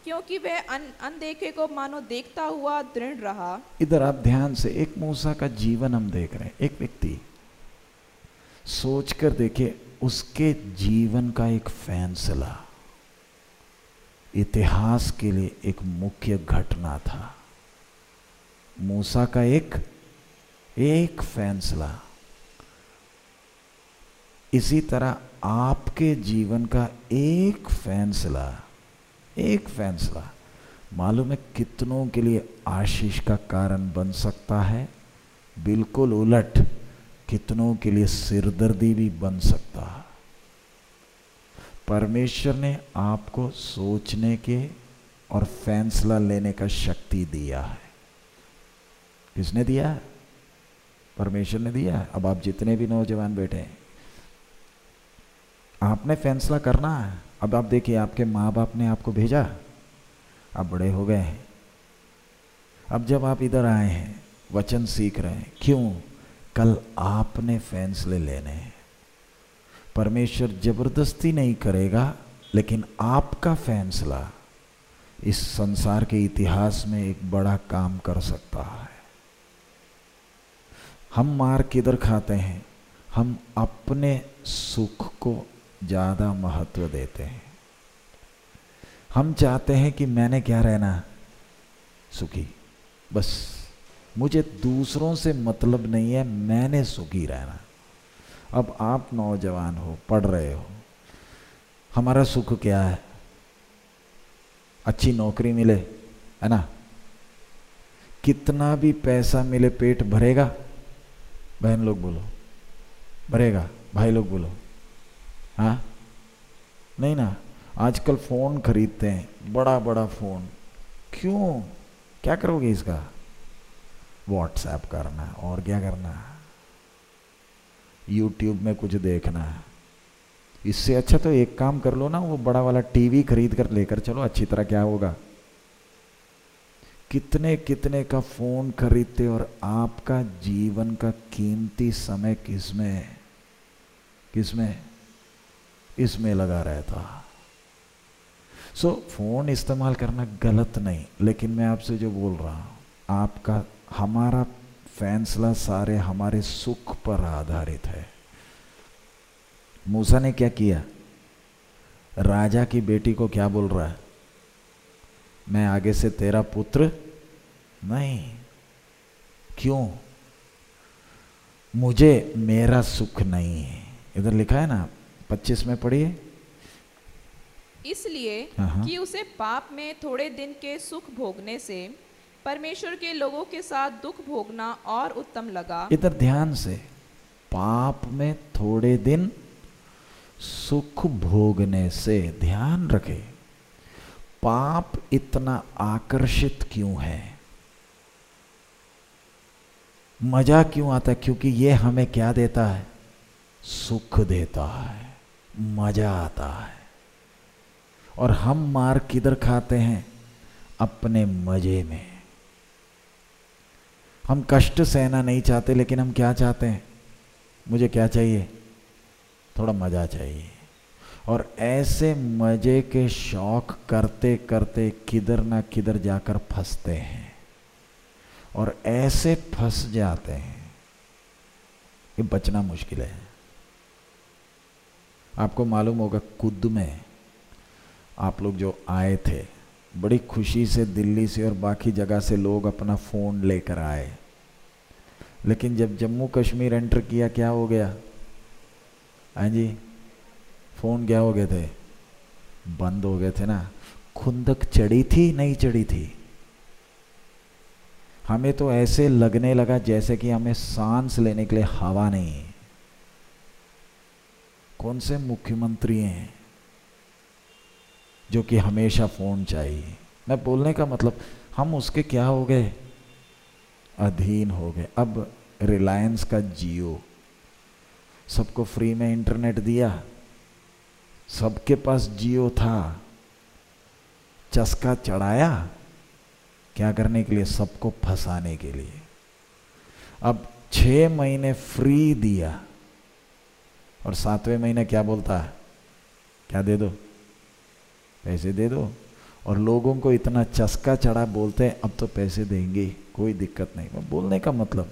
क्योंकि वह अनदेखे को मानो देखता हुआ दृढ़ रहा। इधर आप ध्यान से एक मूसा का जीवन हम देख रहे हैं एक व्यक्ति। सोचकर देखिए उसके जीवन का एक फैसला। इतिहास के लिए एक मुख्य घटना था। मूसा का एक एक फैसला। इसी तरह आपके जीवन का एक फैसला एक फैसला मालूम है कितनों के लिए आशीष का कारण बन सकता है? बिल्कुल उलट कितनों के लिए सिरदर्दी भी बन सकता। है परमेश्वर ने आपको सोचने के और फैसला लेने का शक्ति दिया है। किसने दिया? परमेश्वर ने दिया। अब आप जितने भी नौजवान बैठे हैं आपने फैसला करना है। अब आप देखिए, आपके माँ बाप ने आपको भेजा। आप बड़े हो गए हैं। अब जब आप इधर आए हैं, वचन सीख रहे हैं, क्यों? कल आपने फैसले लेने हैं। परमेश्वर ज़बरदस्ती नहीं करेगा, लेकिन आपका फैसला इस संसार के इतिहास में एक बड़ा काम कर सकता है। हम मार किधर खाते हैं? हम अपने सुख को ज़्यादा महत्व देते हैं। हम चाहते हैं कि मैंने क्या रहना सुखी। बस, मुझे दूसरों से मतलब नहीं है, मैंने सुखी रहना। अब आप नौजवान हो, पढ़ रहे हो, हमारा सुख क्या है? अच्छी नौकरी मिले, है ना? कितना भी पैसा मिले, पेट भरेगा? बहन लोग बोलो, भरेगा, भाई लोग बोलो। हाँ? नहीं ना, आजकल फ़ोन खरीदते हैं, बड़ा बड़ा फ़ोन। क्यों? क्या करोगे इसका? व्हाट्सएप करना, और क्या करना? यूट्यूब में कुछ देखना। इससे अच्छा तो एक काम कर लो ना, वो बड़ा वाला टीवी खरीद कर लेकर चलो, अच्छी तरह क्या होगा? कितने कितने का फ़ोन खरीदते और आपका जीवन का कीमती समय किसमें किसमें इसमें लगा रहता सो so, फ़ोन इस्तेमाल करना गलत नहीं लेकिन मैं आपसे जो बोल रहा हूँ आपका हमारा फैसला सारे हमारे सुख पर आधारित है। मूसा ने क्या किया? राजा की बेटी को क्या बोल रहा है? मैं आगे से तेरा पुत्र नहीं। क्यों? मुझे मेरा सुख नहीं है। इधर लिखा है ना पच्चीस में पढ़िए। इसलिए हाँ। कि उसे पाप में थोड़े दिन के सुख भोगने से परमेश्वर के लोगों के साथ दुख भोगना और उत्तम लगा। इधर ध्यान से पाप में थोड़े दिन सुख भोगने से ध्यान रखे। पाप इतना आकर्षित क्यों है? मज़ा क्यों आता है? क्योंकि ये हमें क्या देता है? सुख देता है। मज़ा आता है। और हम मार किधर खाते हैं? अपने मज़े में। हम कष्ट सहना नहीं चाहते, लेकिन हम क्या चाहते हैं? मुझे क्या चाहिए? थोड़ा मज़ा चाहिए। और ऐसे मज़े के शौक करते करते किधर ना किधर जाकर फंसते हैं। और ऐसे फंस जाते हैं। ये बचना मुश्किल है। आपको मालूम होगा कुद में आप लोग जो आए थे, बड़ी खुशी से दिल्ली से और बाकी जगह से लोग अपना फ़ोन लेकर आए। लेकिन जब जम्मू कश्मीर एंटर किया, क्या हो गया? हाँ जी, फ़ोन क्या हो गए थे? बंद हो गए थे ना। खुंदक चढ़ी थी, नहीं चढ़ी थी? हमें तो ऐसे लगने लगा जैसे कि हमें सांस लेने के लिए हवा नहीं। कौन से मुख्यमंत्री हैं जो कि हमेशा फ़ोन चाहिए? मैं बोलने का मतलब हम उसके क्या हो गए? अधीन हो गए। अब रिलायंस का जियो, सबको फ्री में इंटरनेट दिया, सबके पास जियो था, चस्का चढ़ाया, क्या करने के लिए? सबको फंसाने के लिए। अब छह महीने फ्री दिया। और सातवें महीने क्या बोलता है? क्या दे दो? पैसे दे दो। और लोगों को इतना चस्का चढ़ा बोलते हैं, अब तो पैसे देंगे, कोई दिक्कत नहीं। बोलने का मतलब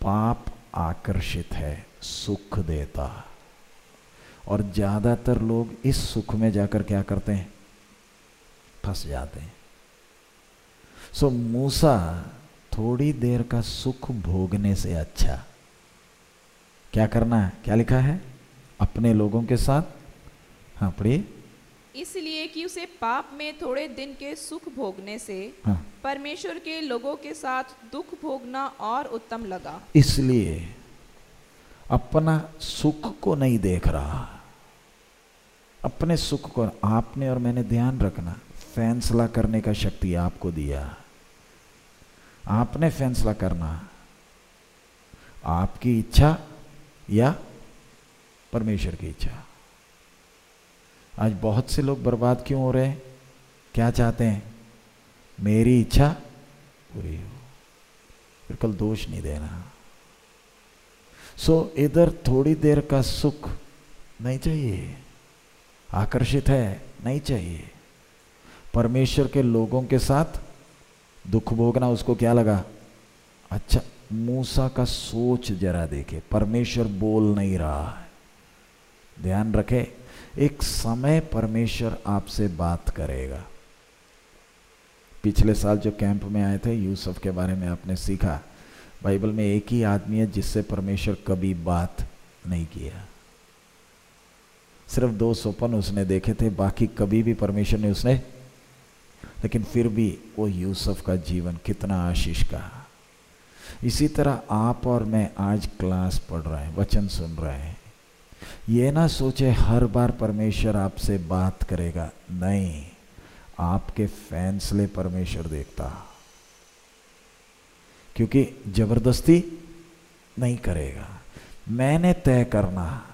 पाप आकर्षित है, सुख देता। और ज़्यादातर लोग इस सुख में जाकर क्या करते हैं? फंस जाते हैं। सो मूसा थोड़ी देर का सुख भोगने से अच्छा। क्या करना है? क्या लिखा है? अपने लोगों के साथ। हाँ पढ़िए। इसलिए कि उसे पाप में थोड़े दिन के सुख भोगने से हाँ। परमेश्वर के लोगों के साथ दुख भोगना और उत्तम लगा। इसलिए अपना सुख को नहीं देख रहा। अपने सुख को आपने और मैंने ध्यान रखना। फैसला करने का शक्ति आपको दिया। आपने फैसला करना। आपकी इच्छा या परमेश्वर की इच्छा। आज बहुत से लोग बर्बाद क्यों हो रहे हैं? क्या चाहते हैं? मेरी इच्छा पूरी हो। फिर कल दोष नहीं देना। सो so, इधर थोड़ी देर का सुख नहीं चाहिए। आकर्षित है नहीं चाहिए। परमेश्वर के लोगों के साथ दुख भोगना उसको क्या लगा? अच्छा मूसा का सोच जरा देखे। परमेश्वर बोल नहीं रहा है। ध्यान रखे, एक समय परमेश्वर आपसे बात करेगा। पिछले साल जो कैंप में आए थे, यूसुफ के बारे में आपने सीखा। बाइबल में एक ही आदमी है जिससे परमेश्वर कभी बात नहीं किया। सिर्फ़ दो सोपन उसने देखे थे, बाकी कभी भी परमेश्वर ने उसने, लेकिन फिर भी वो यूसुफ का जीवन कितना आशीष का इसी तरह आप और मैं आज क्लास पढ़ रहे हैं, वचन सुन रहे हैं। ये ना सोचे हर बार परमेश्वर आपसे बात करेगा, नहीं, आपके फैसले परमेश्वर देखता। क्योंकि ज़बरदस्ती नहीं करेगा। मैंने तय करना,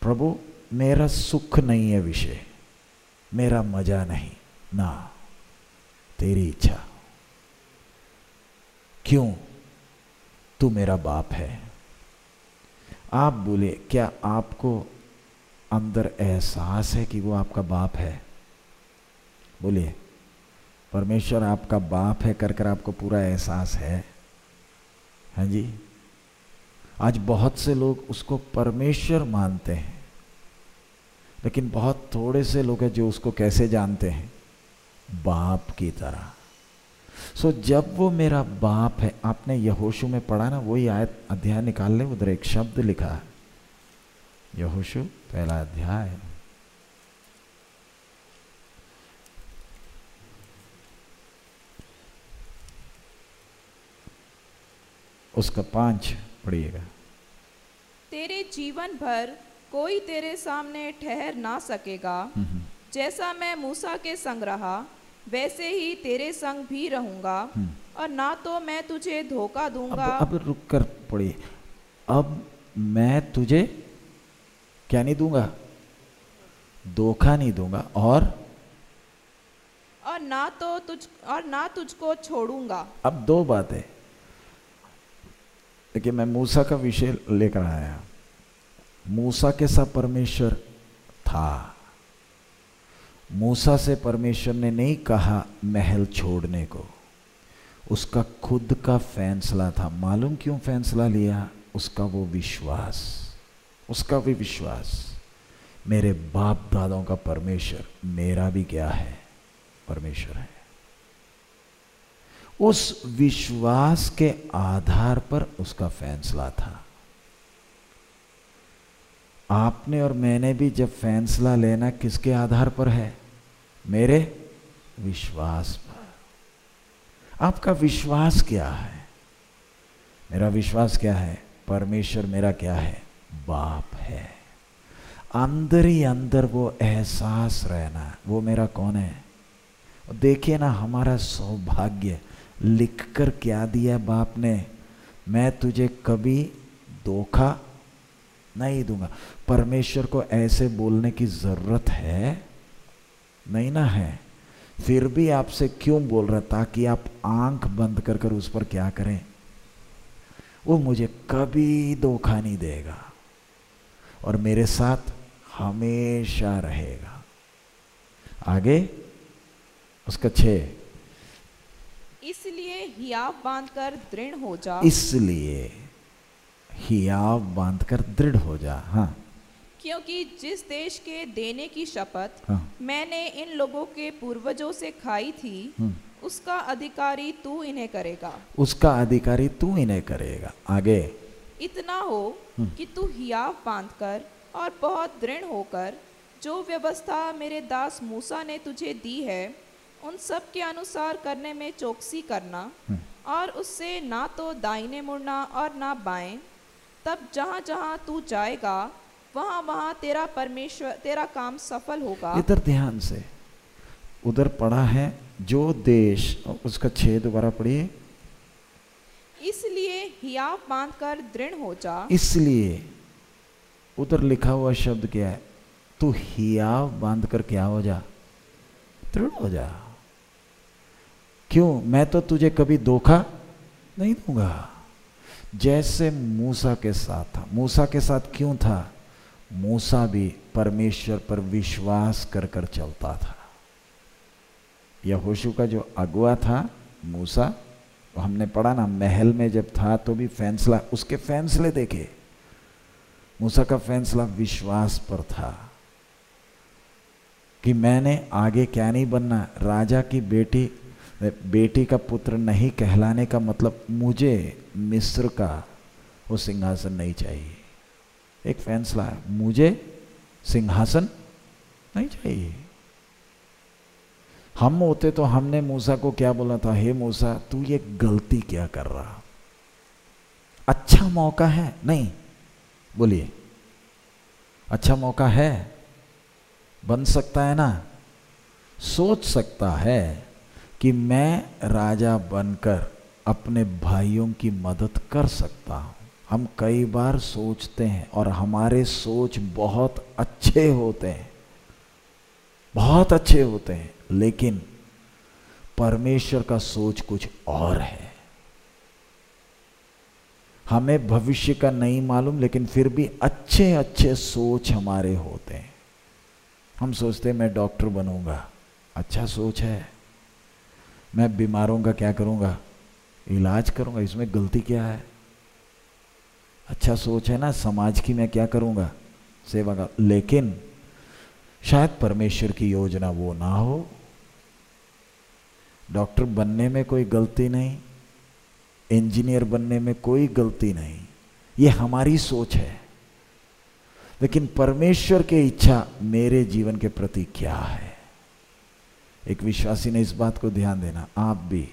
प्रभु, मेरा सुख नहीं है विषय, मेरा मज़ा नहीं, ना, तेरी इच्छा। क्यों? तू मेरा बाप है। आप बोले, क्या आपको अंदर एहसास है कि वो आपका बाप है? बोलिए परमेश्वर आपका बाप है कर कर आपको पूरा एहसास है। हाँ जी। आज बहुत से लोग उसको परमेश्वर मानते हैं, लेकिन बहुत थोड़े से लोग हैं जो उसको कैसे जानते हैं? बाप की तरह। सो so, जब वो मेरा बाप है आपने यहोशु में पढ़ा ना वही आयत अध्याय निकाल ले उधर एक शब्द लिखा है। यहोशु पहला अध्याय। उसका पाँच पढ़िएगा। तेरे जीवन भर कोई तेरे सामने ठहर ना सकेगा। हम्म, जैसा मैं मूसा के संग रहा वैसे ही तेरे संग भी रहूँगा हम्म। और ना तो मैं तुझे धोखा दूँगा। अब अब रुक कर पढ़िए। अब मैं तुझे क्या नहीं दूँगा? धोखा नहीं दूँगा और? और ना तो तुझ और ना तुझको छोड़ूँगा। अब दो बातें देखिए मैं मूसा का विषय लेकर आया। मूसा के साथ परमेश्वर था। मूसा से परमेश्वर ने नहीं कहा महल छोड़ने को। उसका खुद का फैसला था। मालूम क्यों फैसला लिया? उसका वो विश्वास। उसका भी विश्वास। मेरे बाप दादों का परमेश्वर मेरा भी क्या है? परमेश्वर है। उस विश्वास के आधार पर उसका फैसला था। आपने और मैंने भी जब फैसला लेना किसके आधार पर है? मेरे विश्वास पर। आपका विश्वास क्या है? मेरा विश्वास क्या है? परमेश्वर मेरा क्या है? बाप है। अंदर ही अंदर वो एहसास रहना, वो मेरा कौन है? देखिए ना, हमारा सौभाग्य लिखकर क्या दिया बाप ने? मैं तुझे कभी धोखा नहीं दूँगा। परमेश्वर को ऐसे बोलने की ज़रूरत है? नहीं ना है। फिर भी आपसे क्यों बोल रहा ताकि आप आँख बंद कर कर उस पर क्या करें? वो मुझे कभी धोखा नहीं देगा। और मेरे साथ हमेशा रहेगा। आगे उसका छे। इसलिए हियाव बांधकर दृढ़ हो जा। इसलिए हियाव बांधकर दृढ़ हो जा हाँ क्योंकि जिस देश के देने की शपथ हाँ मैंने इन लोगों के पूर्वजों से खाई थी हम्म। उसका अधिकारी तू इन्हें करेगा उसका अधिकारी तू इन्हें करेगा आगे इतना हो हम्म। कि तू हियाव बांधकर और बहुत दृढ़ होकर जो व्यवस्था मेरे दास मूसा ने तुझे दी है उन सब के अनुसार करने में चौकसी करना हम्म। और उससे ना तो दाहिने मुड़ना और ना बाएँ तब जहाँ जहाँ तू जाएगा वहाँ वहाँ तेरा परमेश्वर तेरा काम सफल होगा। इधर ध्यान से। उधर पढ़ा है जो देश उसका छेद दोबारा पढ़िए। इसलिए हियाव बाँध कर दृढ़ हो जा। इसलिए उधर लिखा हुआ शब्द क्या है? तू हियाव बाँध कर क्या हो जा? दृढ़ हो जा। क्यों? मैं तो तुझे कभी धोखा नहीं दूँगा। जैसे मूसा के साथ था। मूसा के साथ क्यों था? मूसा भी परमेश्वर पर विश्वास कर कर चलता था। यहोशू का जो अगुआ था, मूसा तो हमने पढ़ा ना, महल में जब था तो भी फैसला, उसके फैसले देखे। मूसा का फैसला विश्वास पर था कि मैंने आगे क्या नहीं बनना, राजा की बेटी बेटी का पुत्र नहीं कहलाने का मतलब मुझे मिस्र का वो सिंहासन नहीं चाहिए। एक फैसला है, मुझे सिंहासन नहीं चाहिए। हम होते तो हमने मूसा को क्या बोला था? हे मूसा, तू ये गलती क्या कर रहा? अच्छा मौका है। नहीं, बोलिए। अच्छा मौका है। बन सकता है ना? सोच सकता है। कि मैं राजा बनकर अपने भाइयों की मदद कर सकता हूँ। हम कई बार सोचते हैं और हमारे सोच बहुत अच्छे होते हैं। बहुत अच्छे होते हैं, लेकिन परमेश्वर का सोच कुछ और है। हमें भविष्य का नहीं मालूम, लेकिन फिर भी अच्छे अच्छे सोच हमारे होते हैं। हम सोचते हैं, मैं डॉक्टर बनूँगा। अच्छा सोच है। मैं बीमारों का क्या करूँगा? इलाज करूँगा? इसमें गलती क्या है? अच्छा सोच है ना, समाज की मैं क्या करूँगा? सेवा का। लेकिन शायद परमेश्वर की योजना वो ना हो। डॉक्टर बनने में कोई गलती नहीं, इंजीनियर बनने में कोई गलती नहीं। ये हमारी सोच है। लेकिन परमेश्वर की इच्छा मेरे जीवन के प्रति क्या है? एक विश्वासी ने इस बात को ध्यान देना, आप भी।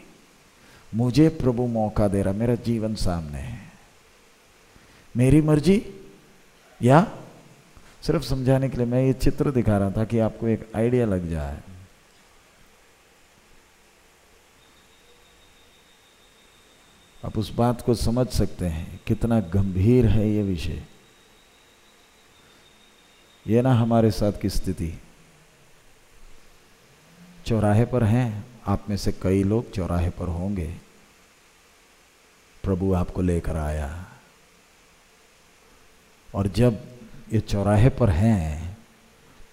मुझे प्रभु मौका दे रहा, मेरा जीवन सामने है। मेरी मर्ज़ी? या? सिर्फ़ समझाने के लिए मैं ये चित्र दिखा रहा था कि आपको एक आइडिया लग जाए। आप उस बात को समझ सकते हैं, कितना गंभीर है ये विषय। ये ना हमारे साथ की स्थिति। चौराहे पर हैं। आप में से कई लोग चौराहे पर होंगे। प्रभु आपको लेकर आया। और जब ये चौराहे पर हैं,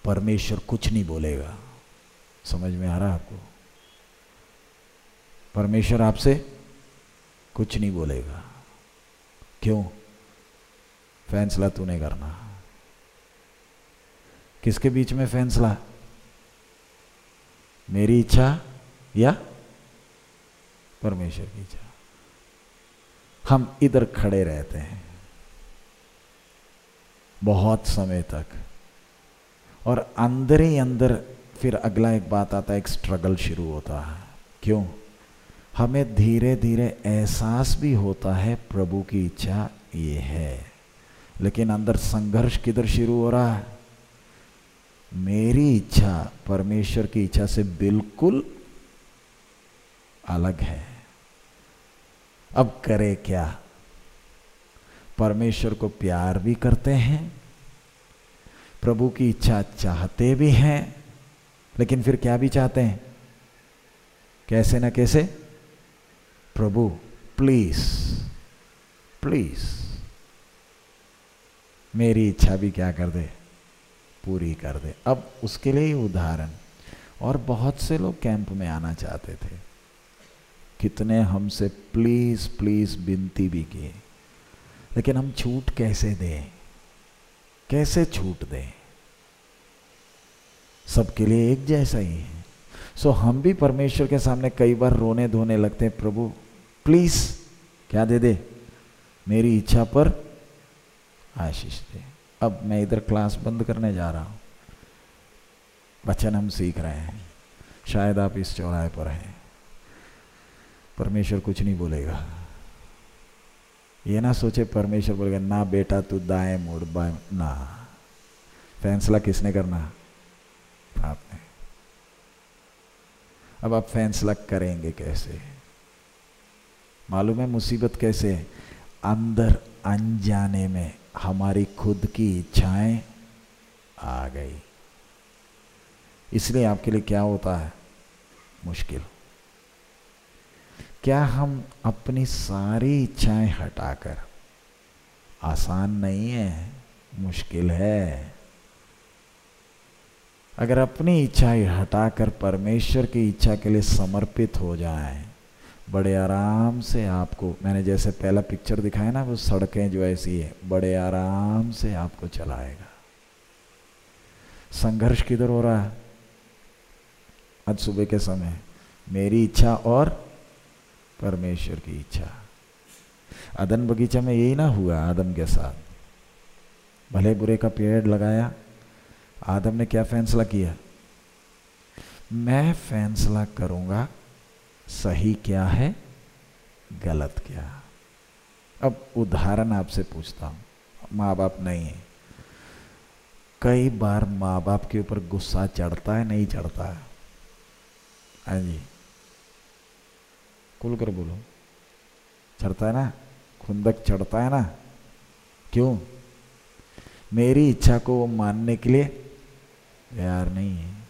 परमेश्वर कुछ नहीं बोलेगा। समझ में आ रहा आपको? परमेश्वर आपसे कुछ नहीं बोलेगा। क्यों? फैसला तूने करना। किसके बीच में फैसला? मेरी इच्छा या परमेश्वर की इच्छा? हम इधर खड़े रहते हैं। बहुत समय तक। और अंदर ही अंदर फिर अगला एक बात आता है, एक स्ट्रगल शुरू होता है। क्यों? हमें धीरे धीरे एहसास भी होता है, प्रभु की इच्छा ये है। लेकिन अंदर संघर्ष किधर शुरू हो रहा है? मेरी इच्छा, परमेश्वर की इच्छा से बिल्कुल अलग है। अब करे क्या? परमेश्वर को प्यार भी करते हैं, प्रभु की इच्छा चाहते भी हैं, लेकिन फिर क्या भी चाहते हैं? कैसे ना कैसे? प्रभु प्लीज़ प्लीज़ मेरी इच्छा भी क्या कर दे? पूरी कर दे। अब उसके लिए ही उदाहरण। और बहुत से लोग कैंप में आना चाहते थे। कितने हमसे प्लीज़ प्लीज़ विनती भी किए। लेकिन हम छूट कैसे दें? कैसे छूट दें? सबके लिए एक जैसा ही है। सो हम भी परमेश्वर के सामने कई बार रोने धोने लगते हैं, प्रभु प्लीज़ क्या दे दे? मेरी इच्छा पर आशीष दे। अब मैं इधर क्लास बंद करने जा रहा हूँ। वचन हम सीख रहे हैं। शायद आप इस चौराहे पर हैं। परमेश्वर कुछ नहीं बोलेगा। ये ना सोचे परमेश्वर बोलेगा, ना बेटा, तू दाएँ मुड़, बाएँ ना। फैसला किसने करना? आपने। अब आप फैसला करेंगे कैसे? मालूम है मुसीबत कैसे? अंदर अनजाने में। हमारी खुद की इच्छाएँ आ गई। इसलिए आपके लिए क्या होता है? मुश्किल। क्या हम अपनी सारी इच्छाएँ हटाकर आसान नहीं है? मुश्किल है। अगर अपनी इच्छाएँ हटाकर परमेश्वर की इच्छा के लिए समर्पित हो जाएँ बड़े आराम से आपको, मैंने जैसे पहला पिक्चर दिखाया ना, वो सड़कें जो ऐसी है, बड़े आराम से आपको चलाएगा। संघर्ष किधर हो रहा है? आज सुबह के समय, मेरी इच्छा और परमेश्वर की इच्छा। अदन बगीचा में यही ना हुआ आदम के साथ। भले बुरे का पेड़ लगाया, आदम ने क्या फैसला किया? मैं फैसला करूँगा सही क्या है, गलत क्या? अब उदाहरण आपसे पूछता हूँ। माँ बाप नहीं है। कई बार माँ बाप के ऊपर गुस्सा चढ़ता है, नहीं चढ़ता है? हाँ जी। खुल कर बोलो। चढ़ता है ना? खुंदक चढ़ता है ना? क्यों? मेरी इच्छा को वो मानने के लिए तैयार नहीं है।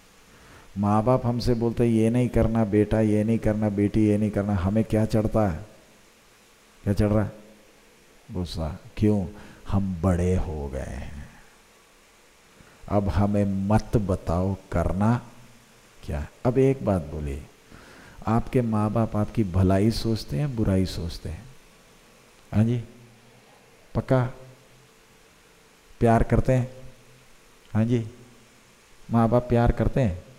माँ बाप हमसे बोलते, ये नहीं करना बेटा, ये नहीं करना बेटी, ये नहीं करना, हमें क्या चढ़ता है? क्या चढ़ रहा है? गुस्सा। क्यों? हम बड़े हो गए हैं। अब हमें मत बताओ करना क्या अब एक बात बोलिए। आपके माँ बाप आपकी भलाई सोचते हैं, बुराई सोचते हैं? हाँ जी? पक्का? प्यार करते हैं? हाँ जी? माँ बाप प्यार करते हैं?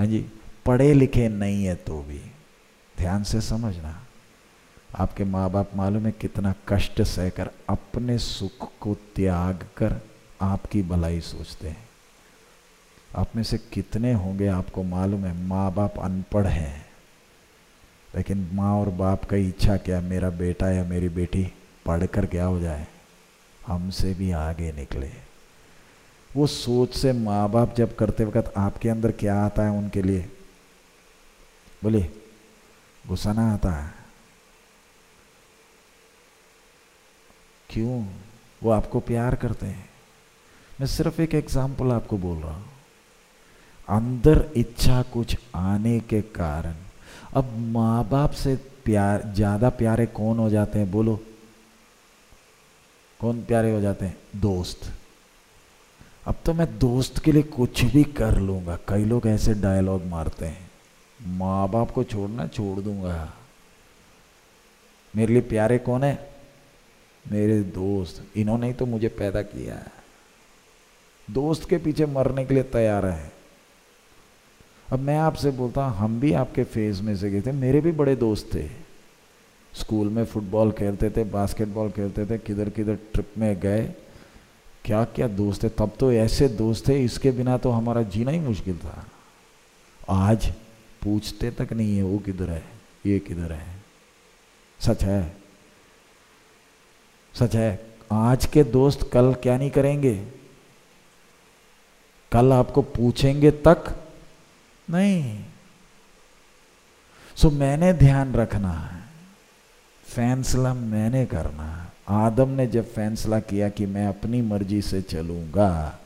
हाँ जी, पढ़े लिखे नहीं है तो भी। ध्यान से समझना। आपके माँ बाप मालूम है कितना कष्ट सहकर अपने सुख को त्याग कर आपकी भलाई सोचते हैं। आप में से कितने होंगे आपको मालूम है माँ बाप अनपढ़ हैं। लेकिन माँ और बाप का इच्छा क्या मेरा बेटा या मेरी बेटी पढ़कर क्या हो जाए? हमसे भी आगे निकले। वो सोच से माँ बाप जब करते वक्त आपके अंदर क्या आता है उनके लिए? बोले गुस्सा ना आता है। क्यों? वो आपको प्यार करते हैं। मैं सिर्फ़ एक एग्ज़ाम्पल आपको बोल रहा हूँ। अंदर इच्छा कुछ आने के कारण अब माँ बाप से प्यार, ज़्यादा प्यारे कौन हो जाते हैं? बोलो। कौन प्यारे हो जाते हैं? दोस्त। अब तो मैं दोस्त के लिए कुछ भी कर लूँगा। कई लोग ऐसे डायलॉग मारते हैं। माँ बाप को छोड़ना छोड़ दूँगा। मेरे लिए प्यारे कौन है? मेरे दोस्त। इन्होंने ही तो मुझे पैदा किया है। दोस्त के पीछे मरने के लिए तैयार है। अब मैं आपसे बोलता हूँ, हम भी आपके फ़ेज़ में से गए थे। मेरे भी बड़े दोस्त थे। स्कूल में फुटबॉल खेलते थे, बास्केटबॉल खेलते थे किधर किधर ट्रिप में गए। क्या क्या दोस्त थे तब तो ऐसे दोस्त थे इसके बिना तो हमारा जीना ही मुश्किल था। आज पूछते तक नहीं है, वो किधर है? ये किधर है? सच है? सच है? आज के दोस्त कल क्या नहीं करेंगे? कल आपको पूछेंगे तक? नहीं। सो मैंने ध्यान रखना है। फैसला मैंने करना है। आदम ने जब फैसला किया कि मैं अपनी मर्ज़ी से चलूँगा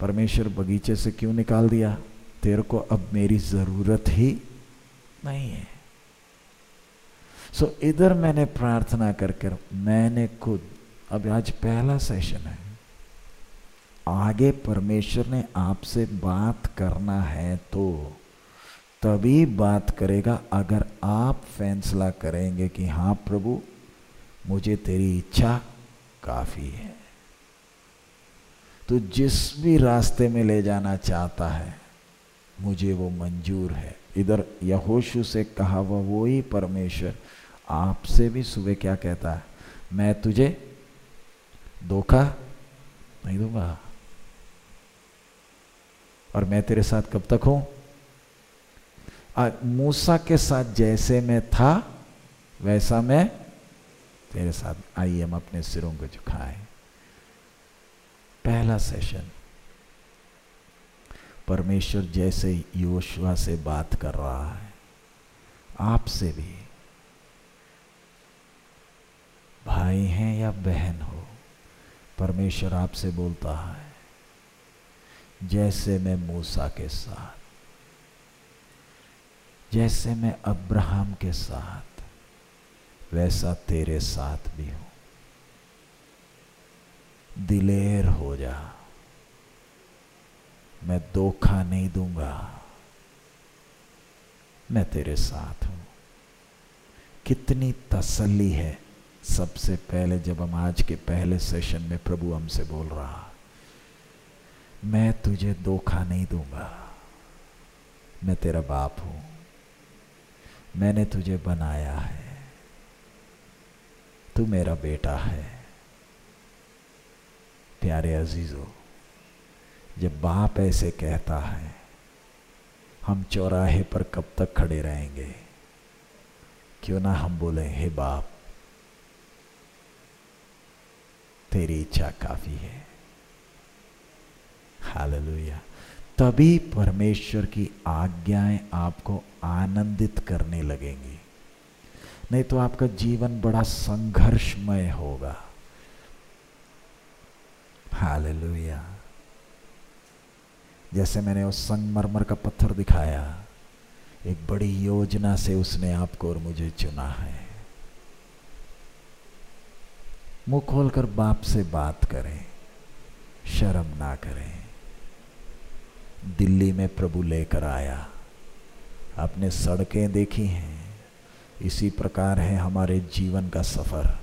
परमेश्वर बगीचे से क्यों निकाल दिया? तेरे को अब मेरी ज़रूरत ही नहीं है। सो so, इधर मैंने प्रार्थना कर कर मैंने खुद अब आज पहला सेशन है। आगे परमेश्वर ने आपसे बात करना है तो तभी बात करेगा अगर आप फैसला करेंगे कि हाँ प्रभु मुझे तेरी इच्छा काफ़ी है। तो जिस भी रास्ते में ले जाना चाहता है, मुझे वो मंजूर है। इधर यहोशु से कहा वह वो ही परमेश्वर आपसे भी सुबह क्या कहता है? मैं तुझे धोखा नहीं दूँगा। और मैं तेरे साथ कब तक हूँ? मूसा के साथ जैसे मैं था, वैसा मैं तेरे साथ आइए, हम अपने सिरों को झुकाएँ। पहला सेशन, परमेश्वर जैसे योशुआ से बात कर रहा है। आपसे भी, भाई हैं या बहन हो, परमेश्वर आपसे बोलता है, जैसे मैं मूसा के साथ, जैसे मैं अब्राहम के साथ वैसा तेरे साथ भी हूँ। दिलेर हो जा। मैं धोखा नहीं दूँगा। मैं तेरे साथ हूँ। कितनी तसल्ली है सबसे पहले जब हम आज के पहले सेशन में प्रभु हमसे बोल रहा, मैं तुझे धोखा नहीं दूँगा। मैं तेरा बाप हूँ। मैंने तुझे बनाया है। तू मेरा बेटा है। प्यारे अजीजों, जब बाप ऐसे कहता है, हम चौराहे पर कब तक खड़े रहेंगे? क्यों ना हम बोले, हे बाप, तेरी इच्छा काफ़ी है। हालेलुया। तभी परमेश्वर की आज्ञाएँ आपको आनंदित करने लगेंगी। नहीं तो आपका जीवन बड़ा संघर्षमय होगा। हालेलुया। जैसे मैंने उस संगमरमर का पत्थर दिखाया, एक बड़ी योजना से उसने आपको और मुझे चुना है। मुँह खोलकर बाप से बात करें, शर्म ना करें। दिल्ली में प्रभु लेकर आया, आपने सड़कें देखी हैं इसी प्रकार है हमारे जीवन का सफ़र।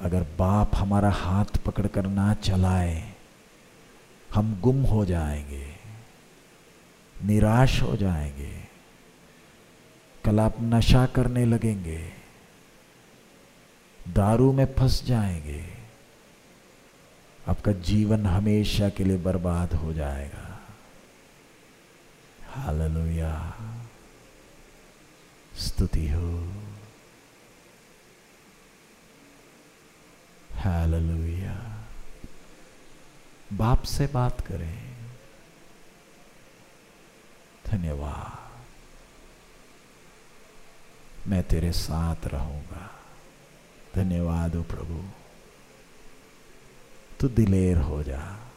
अगर बाप हमारा हाथ पकड़कर ना चलाए, हम गुम हो जाएँगे, निराश हो जाएँगे कल आप नशा करने लगेंगे, दारू में फंस जाएँगे, आपका जीवन हमेशा के लिए बर्बाद हो जाएगा। हालेलुया। स्तुति हो। हालेलुया। बाप से बात करें। धन्यवाद। मैं तेरे साथ रहूँगा। धन्यवाद हो प्रभु। तू दिलेर हो जा।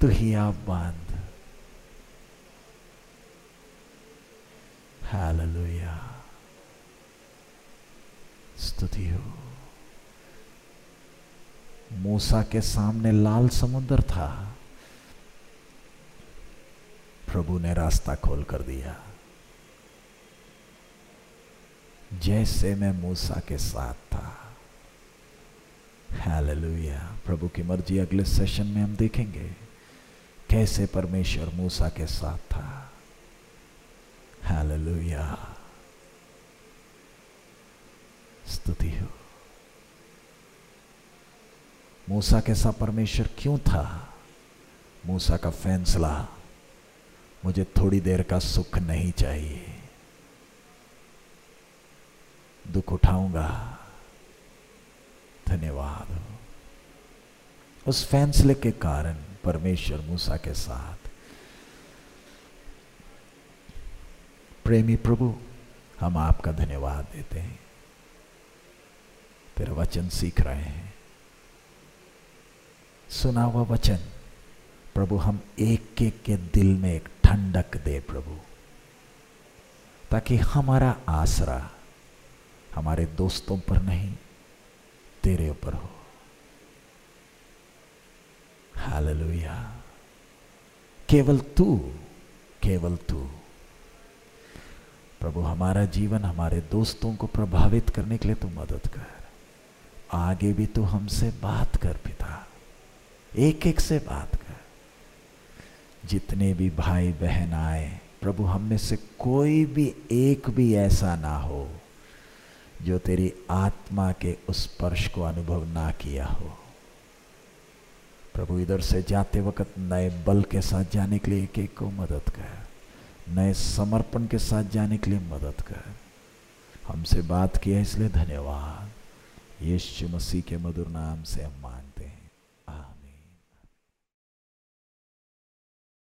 तू ही आप बाँध। हालेलुया स्तुति हो मूसा के सामने लाल समुद्र था। प्रभु ने रास्ता खोल कर दिया। जैसे मैं मूसा के साथ था। हालेलुया प्रभु की मर्ज़ी अगले सेशन में हम देखेंगे। कैसे परमेश्वर मूसा के साथ था। हालेलुया स्तुति हो। मूसा कैसा परमेश्वर क्यों था? मूसा का फैसला, मुझे थोड़ी देर का सुख नहीं चाहिए। दुख उठाऊँगा। धन्यवाद। उस फैसले के कारण परमेश्वर मूसा के साथ प्रेमी प्रभु, हम आपका धन्यवाद देते हैं। तेरा वचन सीख रहे हैं। सुना हुआ वचन, प्रभु, हम एक एक के दिल में एक ठंडक दे प्रभु, ताकि हमारा आसरा हमारे दोस्तों पर नहीं, तेरे ऊपर हो। हालेलुया। केवल तू केवल तू। प्रभु, हमारा जीवन हमारे दोस्तों को प्रभावित करने के लिए तू मदद कर। आगे भी तू हमसे बात कर पिता। एक एक से बात कर। जितने भी भाई बहन आए, प्रभु, हम में से कोई भी एक भी ऐसा ना हो, जो तेरी आत्मा के उस स्पर्श को अनुभव ना किया हो। प्रभु, इधर से जाते वक्त नए बल के साथ जाने के लिए एक एक को मदद कर। नए समर्पण के साथ जाने के लिए मदद कर। हमसे बात किया इसलिए धन्यवाद। यीशु मसीह के मधुर नाम से हम